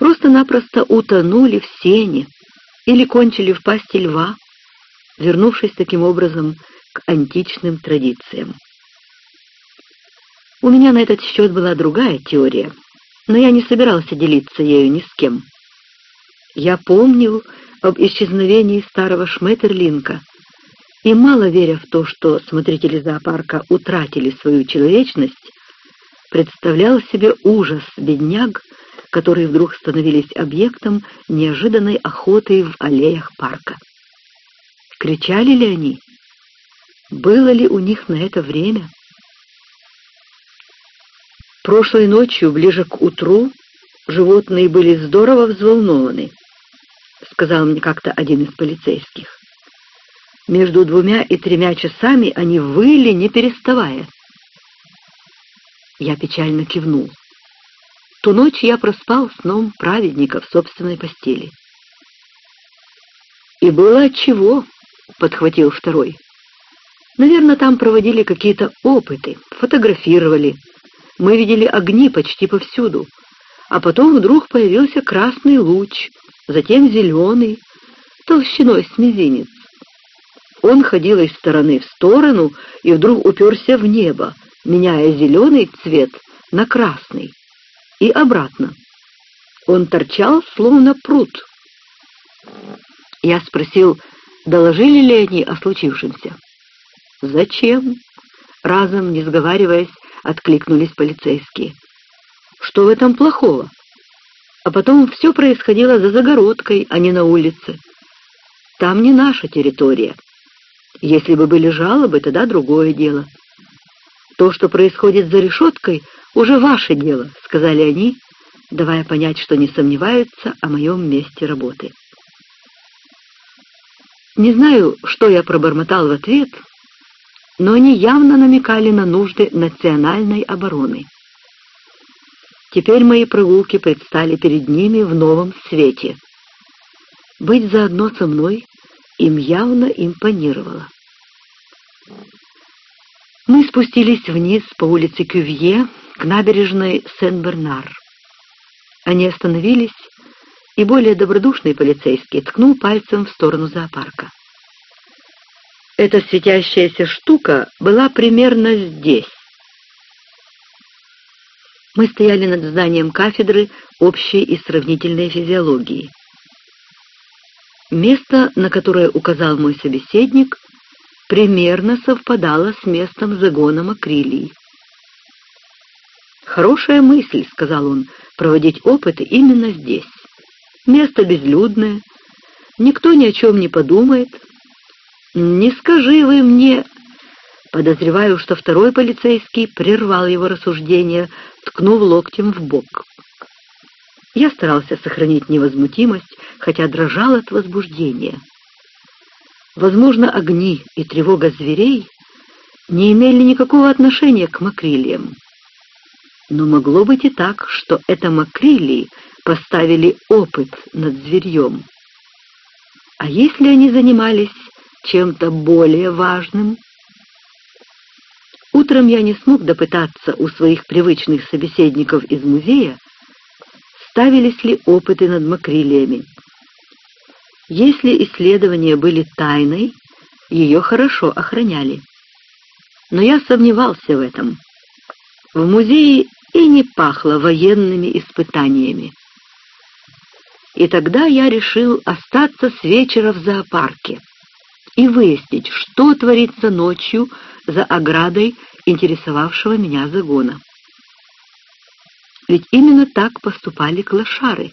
просто-напросто утонули в сене или кончили в пасти льва, вернувшись таким образом к античным традициям. У меня на этот счет была другая теория, но я не собирался делиться ею ни с кем. Я помнил об исчезновении старого Шметерлинка и мало веря в то, что смотрители зоопарка утратили свою человечность, представлял себе ужас бедняг, которые вдруг становились объектом неожиданной охоты в аллеях парка. Кричали ли они? Было ли у них на это время? Прошлой ночью, ближе к утру, животные были здорово взволнованы, сказал мне как-то один из полицейских. Между двумя и тремя часами они выли, не переставая. Я печально кивнул. Ту ночь я проспал сном праведника в собственной постели. «И было отчего», — подхватил второй. «Наверное, там проводили какие-то опыты, фотографировали. Мы видели огни почти повсюду, а потом вдруг появился красный луч, затем зеленый, толщиной с мизинец. Он ходил из стороны в сторону и вдруг уперся в небо, меняя зеленый цвет на красный, и обратно. Он торчал, словно пруд. Я спросил, доложили ли они о случившемся. «Зачем?» — разом, не сговариваясь, откликнулись полицейские. «Что в этом плохого?» А потом все происходило за загородкой, а не на улице. Там не наша территория. Если бы были жалобы, тогда другое дело. То, что происходит за решеткой, уже ваше дело, сказали они, давая понять, что не сомневаются о моем месте работы. Не знаю, что я пробормотал в ответ, но они явно намекали на нужды национальной обороны. Теперь мои прогулки предстали перед ними в новом свете. Быть заодно со мной им явно импонировало. Мы спустились вниз по улице Кювье к набережной Сен-Бернар. Они остановились, и более добродушный полицейский ткнул пальцем в сторону зоопарка. Эта светящаяся штука была примерно здесь. Мы стояли над зданием кафедры общей и сравнительной физиологии. Место, на которое указал мой собеседник, примерно совпадало с местом загона макрилий. «Хорошая мысль», — сказал он, — «проводить опыты именно здесь. Место безлюдное, никто ни о чем не подумает. Не скажи вы мне...» Подозреваю, что второй полицейский прервал его рассуждение, ткнув локтем в бок. Я старался сохранить невозмутимость, хотя дрожал от возбуждения. Возможно, огни и тревога зверей не имели никакого отношения к макрильям. Но могло быть и так, что это макрилии поставили опыт над зверьем. А если они занимались чем-то более важным? Утром я не смог допытаться у своих привычных собеседников из музея, ставились ли опыты над макрилиями. Если исследования были тайной, ее хорошо охраняли. Но я сомневался в этом. В музее и не пахло военными испытаниями. И тогда я решил остаться с вечера в зоопарке и выяснить, что творится ночью за оградой интересовавшего меня загона. Ведь именно так поступали клошары.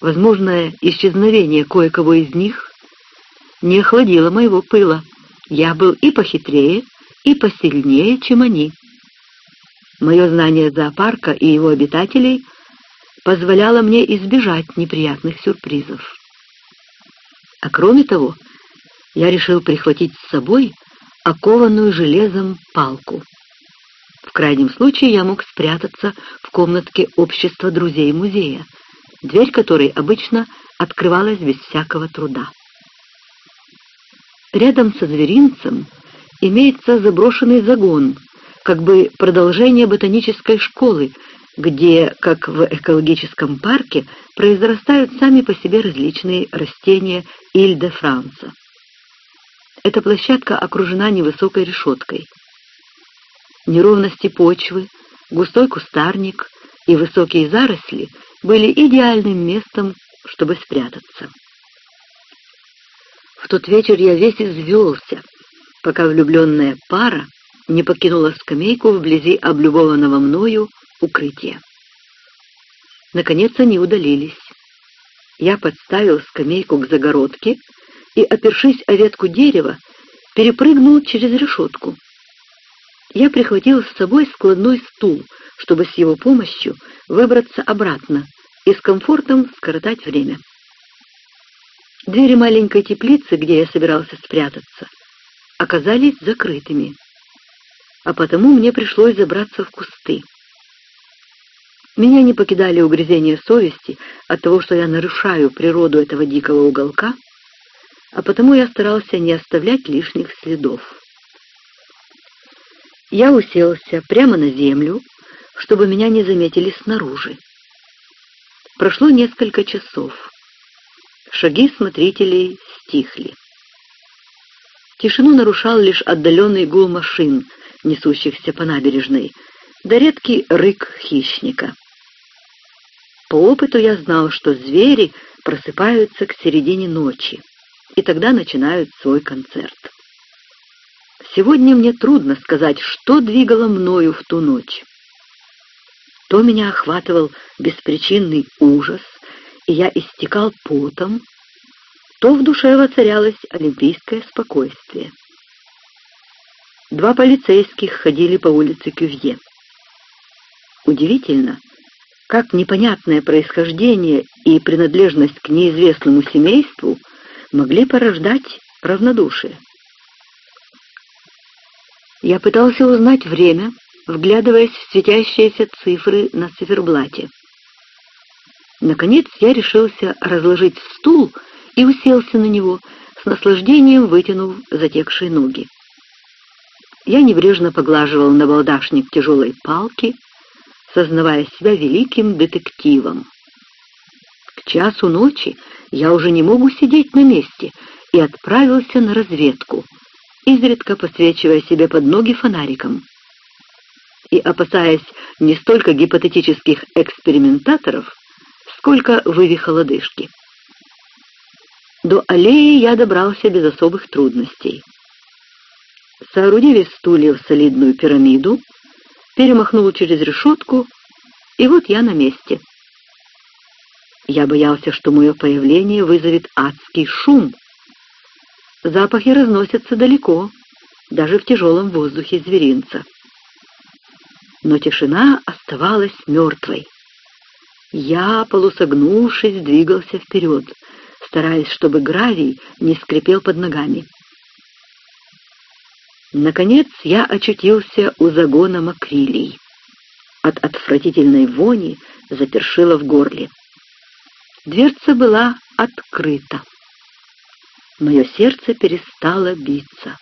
Возможное исчезновение кое-кого из них не охладило моего пыла. Я был и похитрее, и посильнее, чем они. Мое знание зоопарка и его обитателей позволяло мне избежать неприятных сюрпризов. А кроме того, я решил прихватить с собой окованную железом палку. В крайнем случае я мог спрятаться в комнатке общества друзей музея, дверь которой обычно открывалась без всякого труда. Рядом со зверинцем имеется заброшенный загон, как бы продолжение ботанической школы, где, как в экологическом парке, произрастают сами по себе различные растения Иль-де-Франца. Эта площадка окружена невысокой решеткой — неровности почвы, густой кустарник и высокие заросли были идеальным местом, чтобы спрятаться. В тот вечер я весь извелся, пока влюбленная пара не покинула скамейку вблизи облюбованного мною укрытия. Наконец они удалились. Я подставил скамейку к загородке и, опершись о ветку дерева, перепрыгнул через решетку я прихватил с собой складной стул, чтобы с его помощью выбраться обратно и с комфортом скоротать время. Двери маленькой теплицы, где я собирался спрятаться, оказались закрытыми, а потому мне пришлось забраться в кусты. Меня не покидали угрызения совести от того, что я нарушаю природу этого дикого уголка, а потому я старался не оставлять лишних следов. Я уселся прямо на землю, чтобы меня не заметили снаружи. Прошло несколько часов. Шаги смотрителей стихли. Тишину нарушал лишь отдаленный гул машин, несущихся по набережной, да редкий рык хищника. По опыту я знал, что звери просыпаются к середине ночи, и тогда начинают свой концерт. Сегодня мне трудно сказать, что двигало мною в ту ночь. То меня охватывал беспричинный ужас, и я истекал потом, то в душе воцарялось олимпийское спокойствие. Два полицейских ходили по улице Кювье. Удивительно, как непонятное происхождение и принадлежность к неизвестному семейству могли порождать равнодушие. Я пытался узнать время, вглядываясь в светящиеся цифры на циферблате. Наконец я решился разложить стул и уселся на него, с наслаждением вытянув затекшие ноги. Я небрежно поглаживал на балдашник тяжелой палки, сознавая себя великим детективом. К часу ночи я уже не мог сидеть на месте и отправился на разведку, изредка посвечивая себе под ноги фонариком. И опасаясь не столько гипотетических экспериментаторов, сколько вывиха лодыжки. До аллеи я добрался без особых трудностей. Соорудили стулья в солидную пирамиду, перемахнул через решетку, и вот я на месте. Я боялся, что мое появление вызовет адский шум. Запахи разносятся далеко, даже в тяжелом воздухе зверинца. Но тишина оставалась мертвой. Я, полусогнувшись, двигался вперед, стараясь, чтобы гравий не скрипел под ногами. Наконец я очутился у загона макрилей. От отвратительной вони запершило в горле. Дверца была открыта. Мое сердце перестало биться.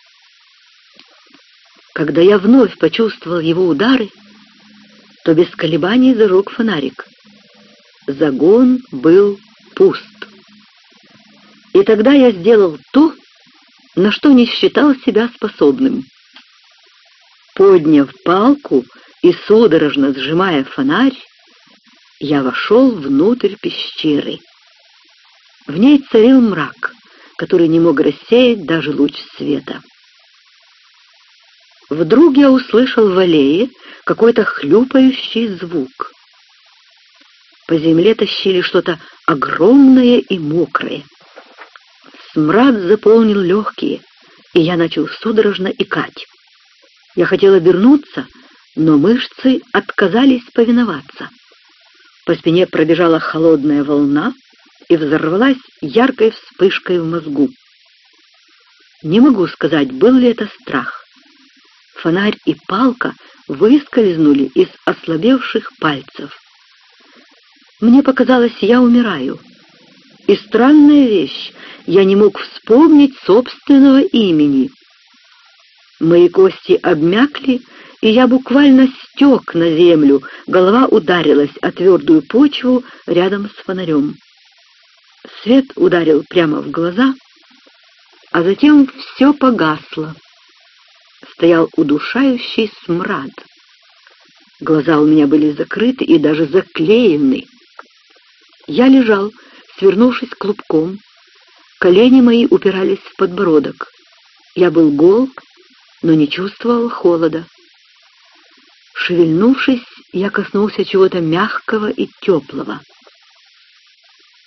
Когда я вновь почувствовал его удары, то без колебаний зажег фонарик. Загон был пуст. И тогда я сделал то, на что не считал себя способным. Подняв палку и судорожно сжимая фонарь, я вошел внутрь пещеры. В ней царил мрак, который не мог рассеять даже луч света. Вдруг я услышал в аллее какой-то хлюпающий звук. По земле тащили что-то огромное и мокрое. Смрад заполнил легкие, и я начал судорожно икать. Я хотел обернуться, но мышцы отказались повиноваться. По спине пробежала холодная волна и взорвалась яркой вспышкой в мозгу. Не могу сказать, был ли это страх. Фонарь и палка выскользнули из ослабевших пальцев. Мне показалось, я умираю. И странная вещь, я не мог вспомнить собственного имени. Мои кости обмякли, и я буквально стек на землю, голова ударилась о твердую почву рядом с фонарем. Свет ударил прямо в глаза, а затем все погасло. Стоял удушающий смрад. Глаза у меня были закрыты и даже заклеены. Я лежал, свернувшись клубком, Колени мои упирались в подбородок. Я был гол, но не чувствовал холода. Шевельнувшись, я коснулся чего-то мягкого и теплого.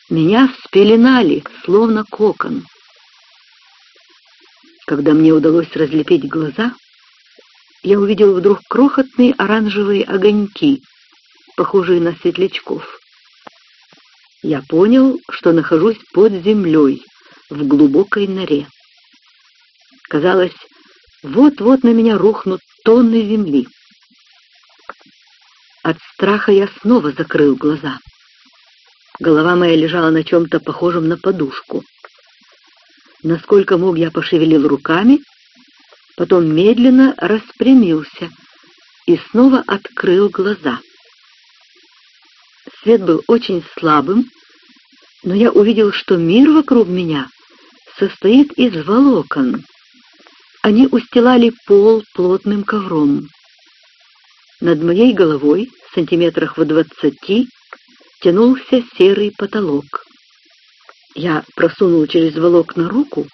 Меня спеленали, словно кокон. Когда мне удалось разлепить глаза, я увидел вдруг крохотные оранжевые огоньки, похожие на светлячков. Я понял, что нахожусь под землей, в глубокой норе. Казалось, вот-вот на меня рухнут тонны земли. От страха я снова закрыл глаза. Голова моя лежала на чем-то похожем на подушку. Насколько мог, я пошевелил руками, потом медленно распрямился и снова открыл глаза. Свет был очень слабым, но я увидел, что мир вокруг меня состоит из волокон. Они устилали пол плотным ковром. Над моей головой, сантиметрах в двадцати, тянулся серый потолок. Я просунул через волокна руку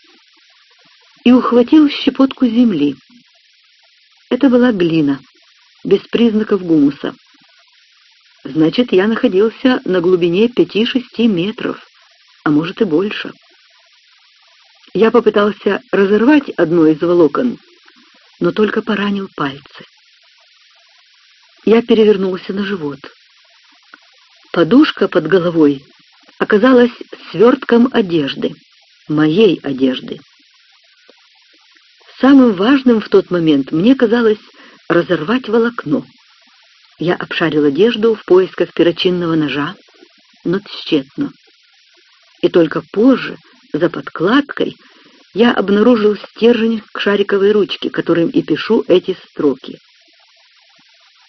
и ухватил щепотку земли. Это была глина, без признаков гумуса. Значит, я находился на глубине пяти-шести метров, а может и больше. Я попытался разорвать одно из волокон, но только поранил пальцы. Я перевернулся на живот. Подушка под головой оказалась свертком одежды, моей одежды. Самым важным в тот момент мне казалось разорвать волокно. Я обшарил одежду в поисках перочинного ножа, но тщетно. И только позже, за подкладкой, я обнаружил стержень к шариковой ручке, которым и пишу эти строки.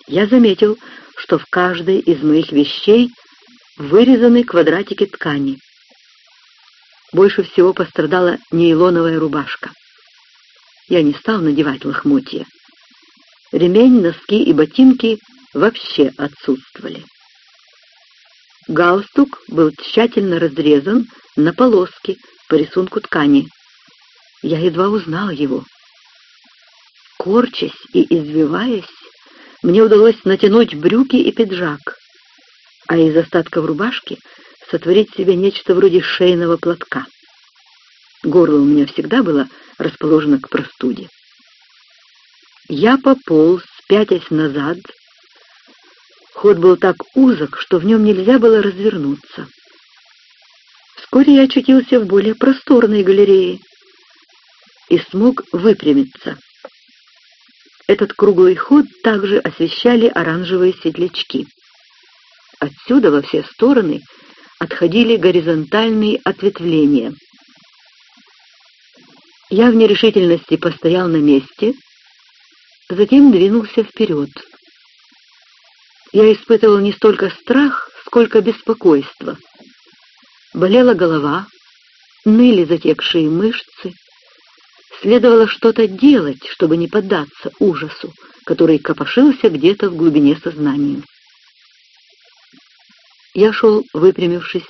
Я заметил, что в каждой из моих вещей вырезаны квадратики ткани. Больше всего пострадала нейлоновая рубашка. Я не стал надевать лохмотья. Ремень, носки и ботинки вообще отсутствовали. Галстук был тщательно разрезан на полоски по рисунку ткани. Я едва узнал его. Корчась и извиваясь, мне удалось натянуть брюки и пиджак, а из остатков рубашки сотворить себе нечто вроде шейного платка. Горло у меня всегда было расположено к простуде. Я пополз, пятясь назад. Ход был так узок, что в нем нельзя было развернуться. Вскоре я очутился в более просторной галерее и смог выпрямиться. Этот круглый ход также освещали оранжевые светлячки. Отсюда во все стороны отходили горизонтальные ответвления. Я в нерешительности постоял на месте, затем двинулся вперед. Я испытывал не столько страх, сколько беспокойство. Болела голова, ныли затекшие мышцы, Следовало что-то делать, чтобы не поддаться ужасу, который копошился где-то в глубине сознания. Я шел, выпрямившись,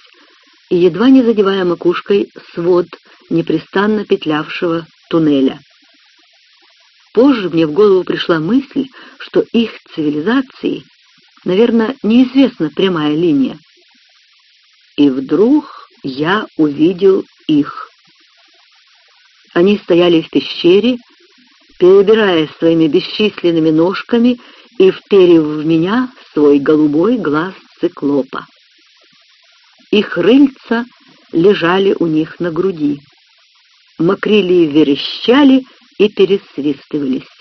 и едва не задевая макушкой свод непрестанно петлявшего туннеля. Позже мне в голову пришла мысль, что их цивилизации, наверное, неизвестна прямая линия. И вдруг я увидел их. Они стояли в пещере, перебирая своими бесчисленными ножками и вперев в меня свой голубой глаз циклопа. Их рыльца лежали у них на груди. Макрилии верещали и пересвистывались.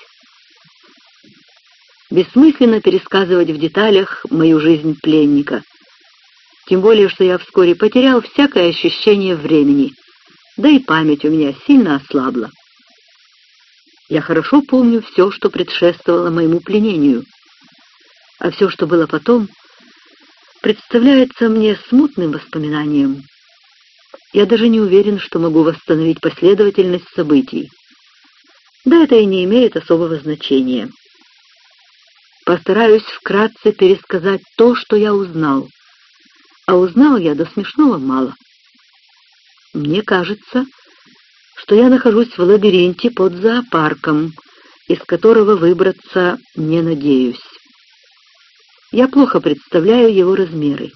Бессмысленно пересказывать в деталях мою жизнь пленника, тем более, что я вскоре потерял всякое ощущение времени — да и память у меня сильно ослабла. Я хорошо помню все, что предшествовало моему пленению, а все, что было потом, представляется мне смутным воспоминанием. Я даже не уверен, что могу восстановить последовательность событий. Да это и не имеет особого значения. Постараюсь вкратце пересказать то, что я узнал. А узнал я до смешного мало. Мне кажется, что я нахожусь в лабиринте под зоопарком, из которого выбраться не надеюсь. Я плохо представляю его размеры.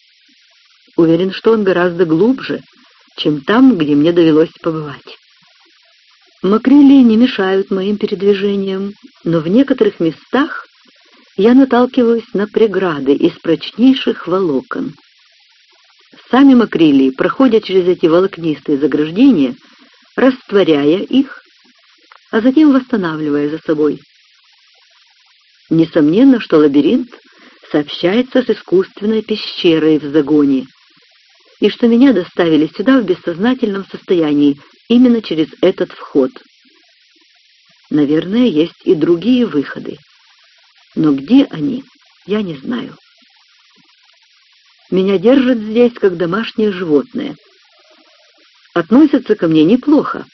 Уверен, что он гораздо глубже, чем там, где мне довелось побывать. Макрелии не мешают моим передвижениям, но в некоторых местах я наталкиваюсь на преграды из прочнейших волокон. Сами макрелии проходят через эти волокнистые заграждения, растворяя их, а затем восстанавливая за собой. Несомненно, что лабиринт сообщается с искусственной пещерой в загоне, и что меня доставили сюда в бессознательном состоянии именно через этот вход. Наверное, есть и другие выходы, но где они, я не знаю. Меня держат здесь как домашнее животное. Относятся ко мне неплохо,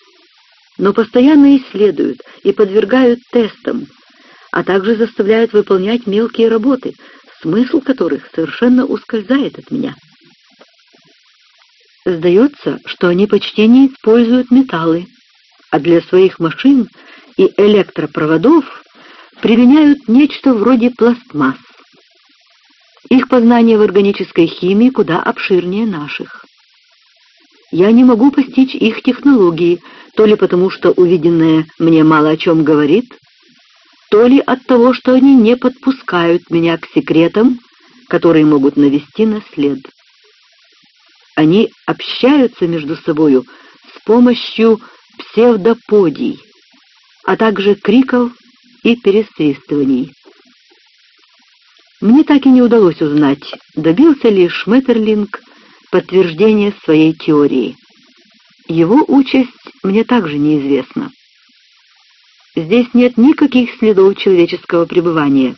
но постоянно исследуют и подвергают тестам, а также заставляют выполнять мелкие работы, смысл которых совершенно ускользает от меня. Сдается, что они почти не используют металлы, а для своих машин и электропроводов применяют нечто вроде пластмасс. Их познание в органической химии куда обширнее наших. Я не могу постичь их технологии, то ли потому, что увиденное мне мало о чем говорит, то ли от того, что они не подпускают меня к секретам, которые могут навести на след. Они общаются между собою с помощью псевдоподий, а также криков и пересвистываний. Мне так и не удалось узнать, добился ли Шметерлинг подтверждения своей теории. Его участь мне также неизвестна. Здесь нет никаких следов человеческого пребывания.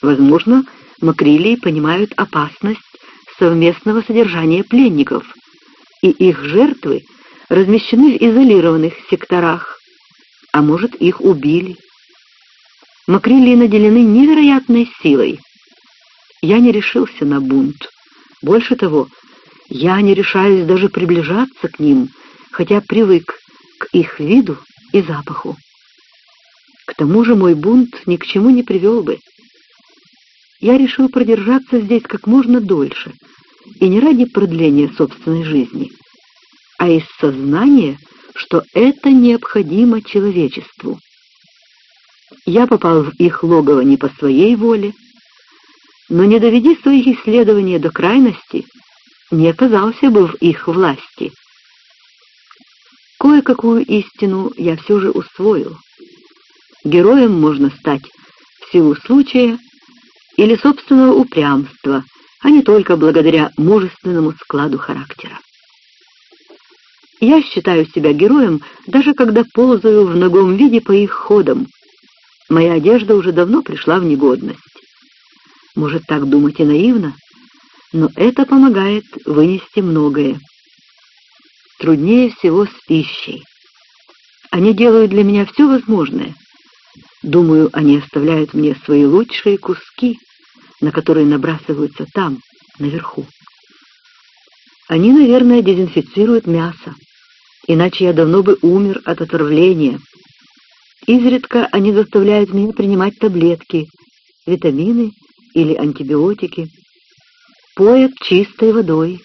Возможно, макрилии понимают опасность совместного содержания пленников, и их жертвы размещены в изолированных секторах, а может, их убили. Макрилии наделены невероятной силой. Я не решился на бунт. Больше того, я не решаюсь даже приближаться к ним, хотя привык к их виду и запаху. К тому же мой бунт ни к чему не привел бы. Я решил продержаться здесь как можно дольше, и не ради продления собственной жизни, а из сознания, что это необходимо человечеству. Я попал в их логово не по своей воле, но не доведи своих исследований до крайности, не оказался бы в их власти. Кое-какую истину я все же усвоил. Героем можно стать в силу случая или собственного упрямства, а не только благодаря мужественному складу характера. Я считаю себя героем, даже когда ползаю в ногом виде по их ходам. Моя одежда уже давно пришла в негодность. Может, так думать и наивно, но это помогает вынести многое. Труднее всего с пищей. Они делают для меня все возможное. Думаю, они оставляют мне свои лучшие куски, на которые набрасываются там, наверху. Они, наверное, дезинфицируют мясо, иначе я давно бы умер от отравления. Изредка они заставляют меня принимать таблетки, витамины или антибиотики, поят чистой водой,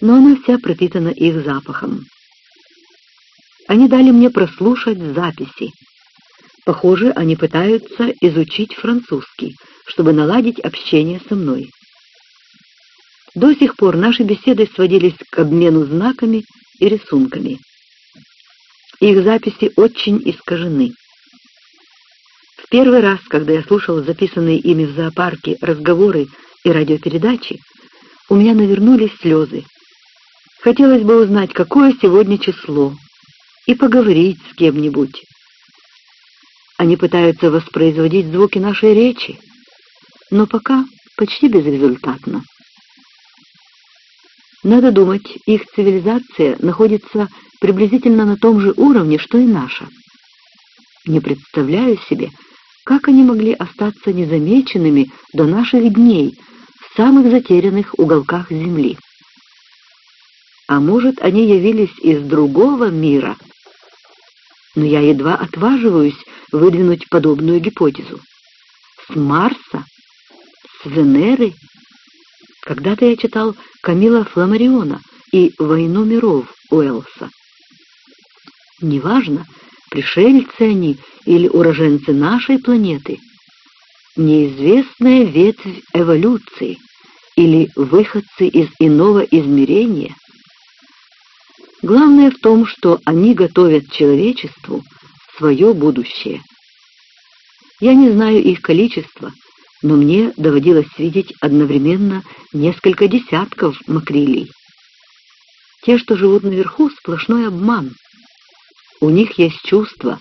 но она вся пропитана их запахом. Они дали мне прослушать записи. Похоже, они пытаются изучить французский, чтобы наладить общение со мной. До сих пор наши беседы сводились к обмену знаками и рисунками. Их записи очень искажены. В первый раз, когда я слушал записанные ими в зоопарке разговоры и радиопередачи, у меня навернулись слезы. Хотелось бы узнать, какое сегодня число, и поговорить с кем-нибудь. Они пытаются воспроизводить звуки нашей речи, но пока почти безрезультатно. Надо думать, их цивилизация находится приблизительно на том же уровне, что и наша. Не представляю себе, как они могли остаться незамеченными до наших дней в самых затерянных уголках Земли. А может, они явились из другого мира? Но я едва отваживаюсь выдвинуть подобную гипотезу. С Марса? С Венеры? Когда-то я читал Камила Фламариона и «Войну миров» Уэллса. Неважно, пришельцы они или уроженцы нашей планеты, неизвестная ветвь эволюции или выходцы из иного измерения. Главное в том, что они готовят человечеству свое будущее. Я не знаю их количество, но мне доводилось видеть одновременно несколько десятков макрилей. Те, что живут наверху, сплошной обман. У них есть чувства,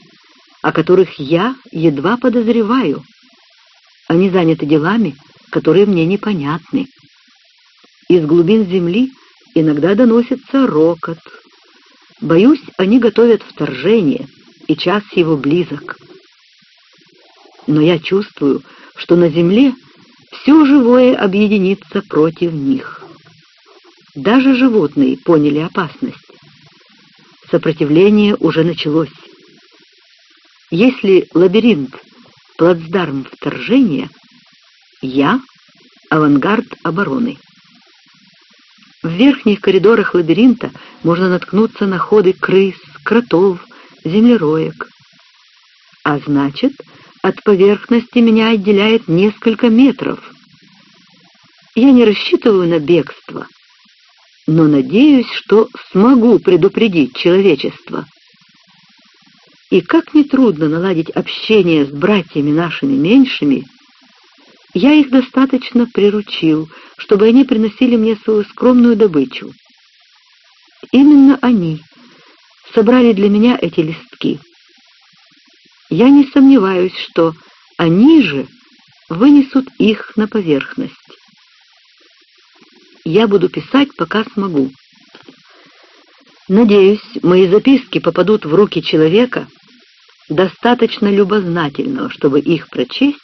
о которых я едва подозреваю. Они заняты делами, которые мне непонятны. Из глубин земли иногда доносится рокот. Боюсь, они готовят вторжение, и час его близок. Но я чувствую, что на земле все живое объединится против них. Даже животные поняли опасность. Сопротивление уже началось. Если лабиринт — плацдарм вторжения, я — авангард обороны. В верхних коридорах лабиринта можно наткнуться на ходы крыс, кротов, землероек. А значит, от поверхности меня отделяет несколько метров. Я не рассчитываю на бегство, но надеюсь, что смогу предупредить человечество. И как нетрудно наладить общение с братьями нашими меньшими, я их достаточно приручил, чтобы они приносили мне свою скромную добычу. Именно они собрали для меня эти листки. Я не сомневаюсь, что они же вынесут их на поверхность. Я буду писать, пока смогу. Надеюсь, мои записки попадут в руки человека, достаточно любознательного, чтобы их прочесть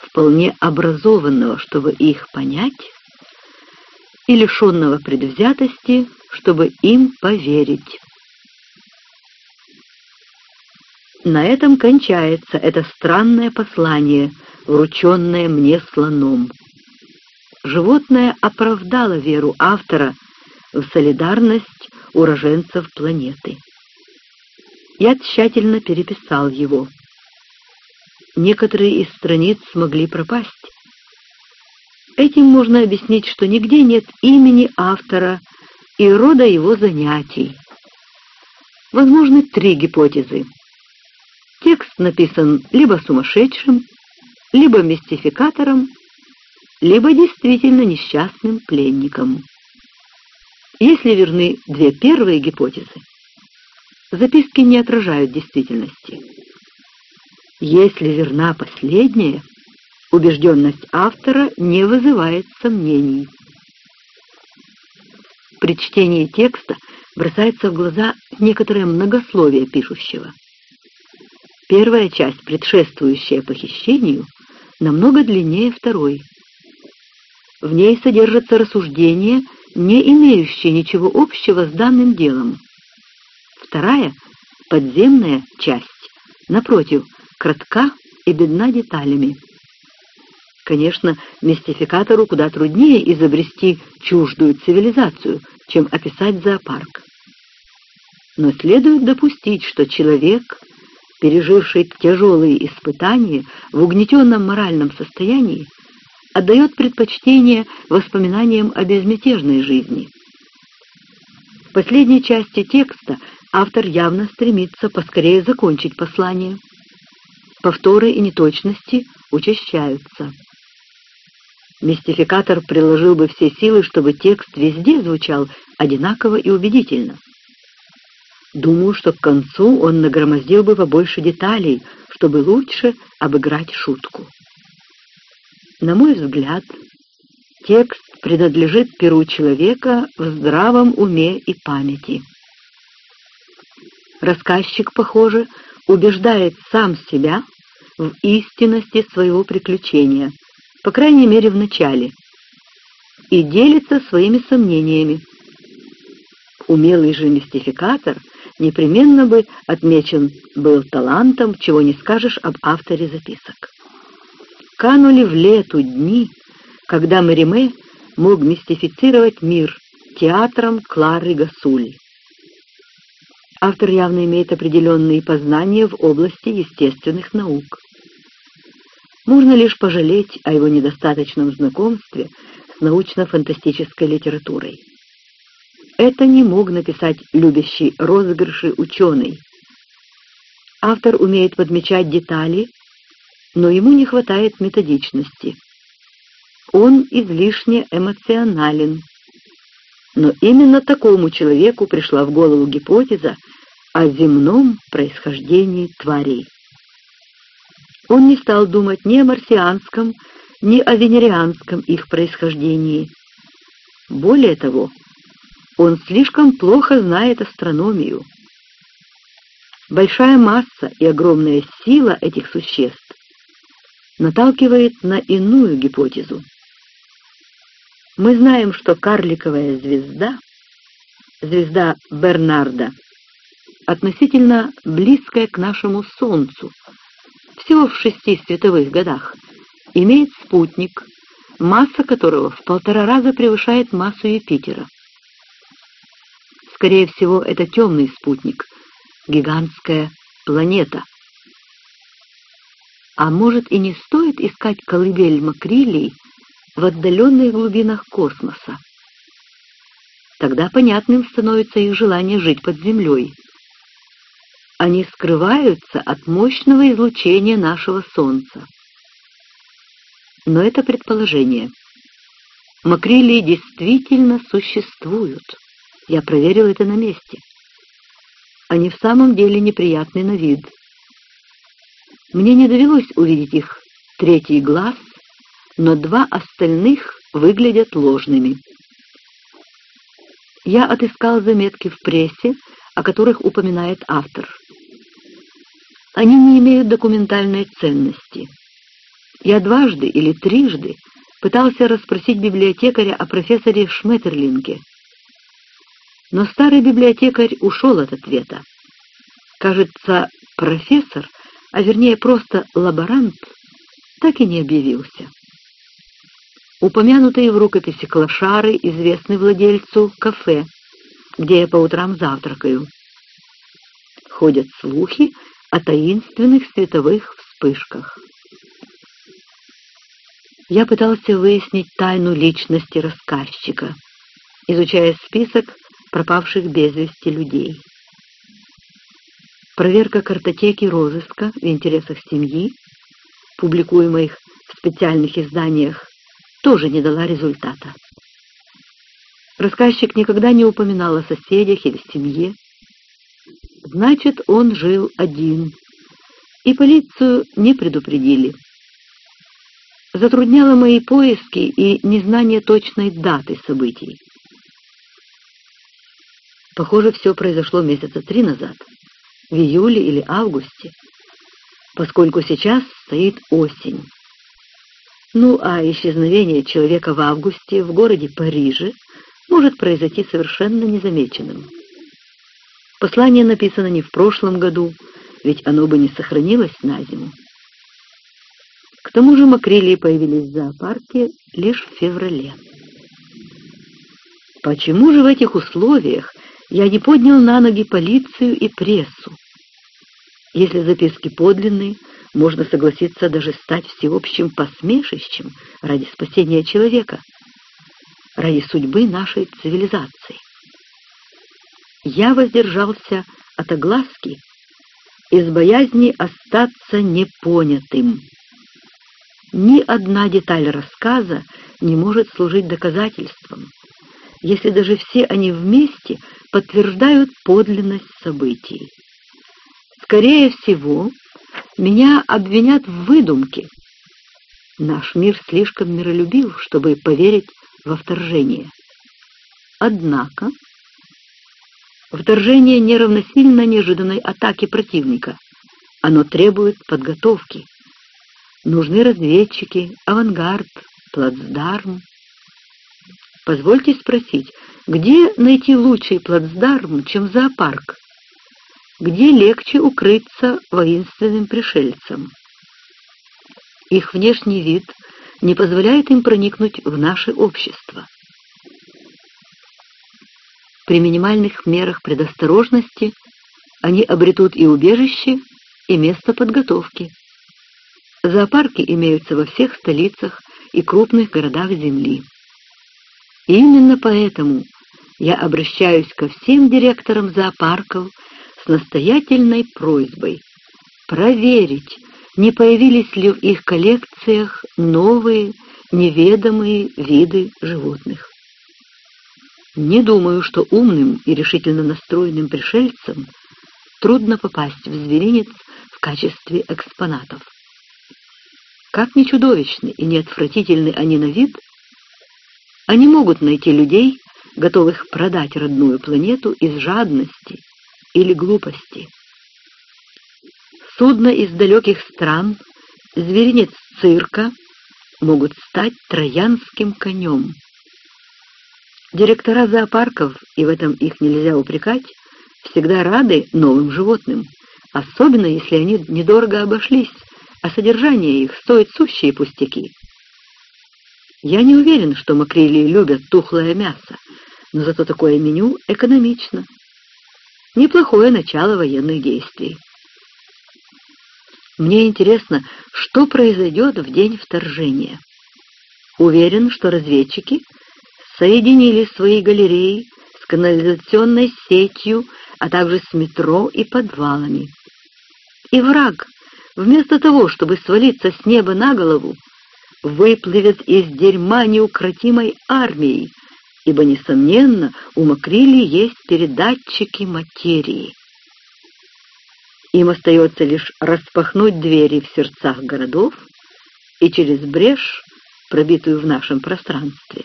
вполне образованного, чтобы их понять, и лишенного предвзятости, чтобы им поверить. На этом кончается это странное послание, врученное мне слоном. Животное оправдало веру автора в солидарность уроженцев планеты. Я тщательно переписал его некоторые из страниц смогли пропасть. Этим можно объяснить, что нигде нет имени автора и рода его занятий. Возможны три гипотезы. Текст написан либо сумасшедшим, либо мистификатором, либо действительно несчастным пленником. Если верны две первые гипотезы, записки не отражают действительности. Если верна последняя, убежденность автора не вызывает сомнений. При чтении текста бросается в глаза некоторое многословие пишущего. Первая часть, предшествующая похищению, намного длиннее второй. В ней содержатся рассуждения, не имеющие ничего общего с данным делом. Вторая, подземная часть, напротив, кратка и бедна деталями. Конечно, мистификатору куда труднее изобрести чуждую цивилизацию, чем описать зоопарк. Но следует допустить, что человек, переживший тяжелые испытания в угнетенном моральном состоянии, отдает предпочтение воспоминаниям о безмятежной жизни. В последней части текста автор явно стремится поскорее закончить послание – повторы и неточности учащаются. Мистификатор приложил бы все силы, чтобы текст везде звучал одинаково и убедительно. Думаю, что к концу он нагромоздил бы побольше деталей, чтобы лучше обыграть шутку. На мой взгляд, текст принадлежит перу человека в здравом уме и памяти. Рассказчик, похоже, убеждает сам себя в истинности своего приключения, по крайней мере в начале, и делится своими сомнениями. Умелый же мистификатор непременно бы отмечен был талантом, чего не скажешь об авторе записок. Канули в лету дни, когда Мариме мог мистифицировать мир театром Клары Гасуль. Автор явно имеет определенные познания в области естественных наук. Можно лишь пожалеть о его недостаточном знакомстве с научно-фантастической литературой. Это не мог написать любящий розыгрыши ученый. Автор умеет подмечать детали, но ему не хватает методичности. Он излишне эмоционален, но именно такому человеку пришла в голову гипотеза о земном происхождении тварей. Он не стал думать ни о марсианском, ни о венерианском их происхождении. Более того, он слишком плохо знает астрономию. Большая масса и огромная сила этих существ наталкивает на иную гипотезу. Мы знаем, что карликовая звезда, звезда Бернарда, относительно близкая к нашему Солнцу, всего в шести световых годах, имеет спутник, масса которого в полтора раза превышает массу Юпитера. Скорее всего, это темный спутник, гигантская планета. А может и не стоит искать колыбель макрилий в отдаленных глубинах космоса? Тогда понятным становится их желание жить под землей. Они скрываются от мощного излучения нашего Солнца. Но это предположение. Макрилии действительно существуют. Я проверил это на месте. Они в самом деле неприятны на вид. Мне не довелось увидеть их третий глаз, но два остальных выглядят ложными. Я отыскал заметки в прессе, о которых упоминает автор. Они не имеют документальной ценности. Я дважды или трижды пытался расспросить библиотекаря о профессоре Шметерлинге. Но старый библиотекарь ушел от ответа. Кажется, профессор, а вернее просто лаборант, так и не объявился. Упомянутые в рукописи клошары известны владельцу кафе, где я по утрам завтракаю. Ходят слухи о таинственных световых вспышках я пытался выяснить тайну личности рассказчика, изучая список пропавших без вести людей. Проверка картотеки розыска в интересах семьи, публикуемых в специальных изданиях, тоже не дала результата. Рассказчик никогда не упоминал о соседях или семье. Значит, он жил один, и полицию не предупредили затрудняло мои поиски и незнание точной даты событий. Похоже, все произошло месяца три назад, в июле или августе, поскольку сейчас стоит осень. Ну, а исчезновение человека в августе в городе Париже может произойти совершенно незамеченным. Послание написано не в прошлом году, ведь оно бы не сохранилось на зиму. К тому же макрелии появились в зоопарке лишь в феврале. Почему же в этих условиях я не поднял на ноги полицию и прессу? Если записки подлинные, можно согласиться даже стать всеобщим посмешищем ради спасения человека, ради судьбы нашей цивилизации. Я воздержался от огласки из боязни остаться непонятым. Ни одна деталь рассказа не может служить доказательством, если даже все они вместе подтверждают подлинность событий. Скорее всего, меня обвинят в выдумке. Наш мир слишком миролюбив, чтобы поверить во вторжение. Однако вторжение не равносильно неожиданной атаке противника. Оно требует подготовки. Нужны разведчики, авангард, плацдарм. Позвольте спросить, где найти лучший плацдарм, чем зоопарк? Где легче укрыться воинственным пришельцам? Их внешний вид не позволяет им проникнуть в наше общество. При минимальных мерах предосторожности они обретут и убежище, и место подготовки. Зоопарки имеются во всех столицах и крупных городах Земли. Именно поэтому я обращаюсь ко всем директорам зоопарков с настоятельной просьбой проверить, не появились ли в их коллекциях новые, неведомые виды животных. Не думаю, что умным и решительно настроенным пришельцам трудно попасть в зверинец в качестве экспонатов. Как ни чудовищны и не отвратительны они на вид, они могут найти людей, готовых продать родную планету из жадности или глупости. Судно из далеких стран, зверинец цирка могут стать троянским конем. Директора зоопарков, и в этом их нельзя упрекать, всегда рады новым животным, особенно если они недорого обошлись, а содержание их стоит сущие пустяки. Я не уверен, что макрели любят тухлое мясо, но зато такое меню экономично. Неплохое начало военных действий. Мне интересно, что произойдет в день вторжения. Уверен, что разведчики соединили свои галереи с канализационной сетью, а также с метро и подвалами. И враг, вместо того, чтобы свалиться с неба на голову, выплывет из дерьма неукротимой армией, ибо, несомненно, у Макрили есть передатчики материи. Им остается лишь распахнуть двери в сердцах городов и через брешь, пробитую в нашем пространстве,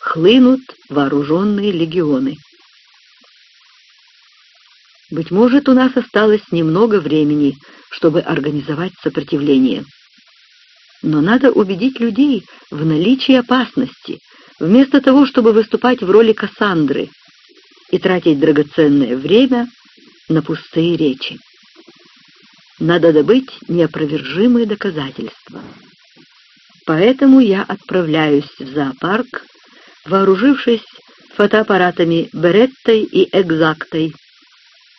хлынут вооруженные легионы. Быть может, у нас осталось немного времени, чтобы организовать сопротивление. Но надо убедить людей в наличии опасности, вместо того, чтобы выступать в роли Кассандры и тратить драгоценное время на пустые речи. Надо добыть неопровержимые доказательства. Поэтому я отправляюсь в зоопарк, вооружившись фотоаппаратами Береттой и Экзактой.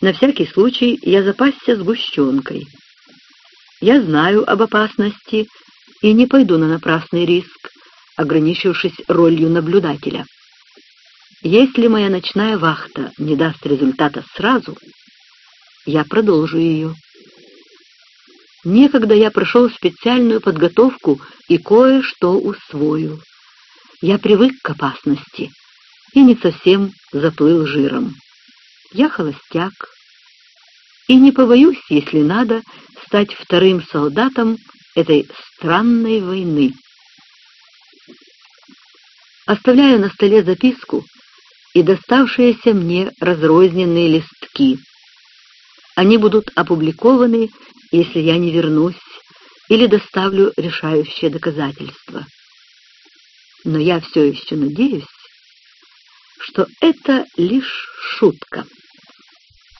На всякий случай я запасся сгущенкой. Я знаю об опасности и не пойду на напрасный риск, ограничившись ролью наблюдателя. Если моя ночная вахта не даст результата сразу, я продолжу ее. Некогда я прошел специальную подготовку и кое-что усвоил. Я привык к опасности и не совсем заплыл жиром. Я холостяк и не побоюсь, если надо, стать вторым солдатом этой странной войны. Оставляю на столе записку и доставшиеся мне разрозненные листки. Они будут опубликованы если я не вернусь или доставлю решающее доказательство. Но я все еще надеюсь, что это лишь шутка.